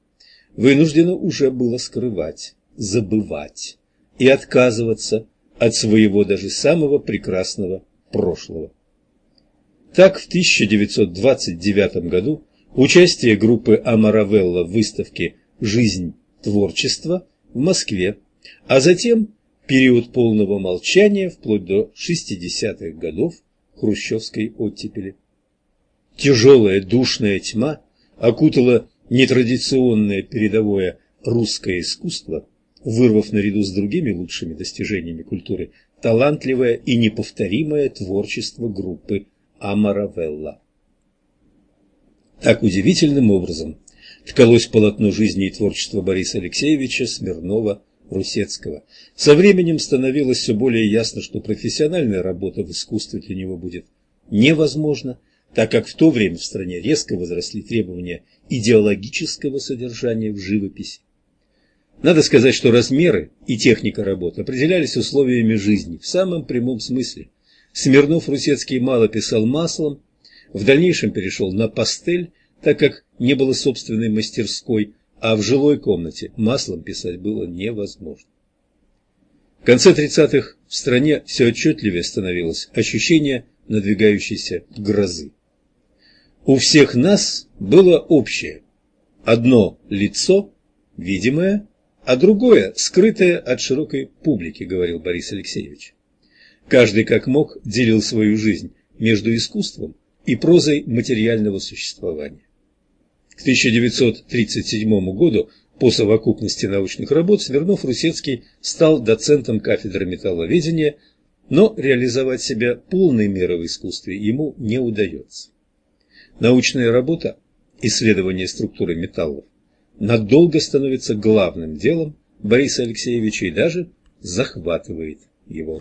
вынуждена уже было скрывать, забывать и отказываться от своего даже самого прекрасного прошлого. Так в 1929 году участие группы Амаравелла в выставке «Жизнь творчества в Москве, а затем период полного молчания вплоть до 60-х годов хрущевской оттепели. Тяжелая душная тьма окутала нетрадиционное передовое русское искусство, вырвав наряду с другими лучшими достижениями культуры талантливое и неповторимое творчество группы Амаравелла. Так удивительным образом ткалось полотно жизни и творчества Бориса Алексеевича Смирнова-Русецкого. Со временем становилось все более ясно, что профессиональная работа в искусстве для него будет невозможна, так как в то время в стране резко возросли требования идеологического содержания в живописи. Надо сказать, что размеры и техника работы определялись условиями жизни в самом прямом смысле. Смирнов-Русецкий мало писал маслом, в дальнейшем перешел на пастель, так как не было собственной мастерской, а в жилой комнате маслом писать было невозможно. В конце 30-х в стране все отчетливее становилось ощущение надвигающейся грозы. У всех нас было общее. Одно лицо, видимое, а другое скрытое от широкой публики, говорил Борис Алексеевич. Каждый как мог делил свою жизнь между искусством и прозой материального существования. К 1937 году по совокупности научных работ Смирнов-Русецкий стал доцентом кафедры металловедения, но реализовать себя полной мерой в искусстве ему не удается. Научная работа, исследование структуры металлов, надолго становится главным делом Бориса Алексеевича и даже захватывает его.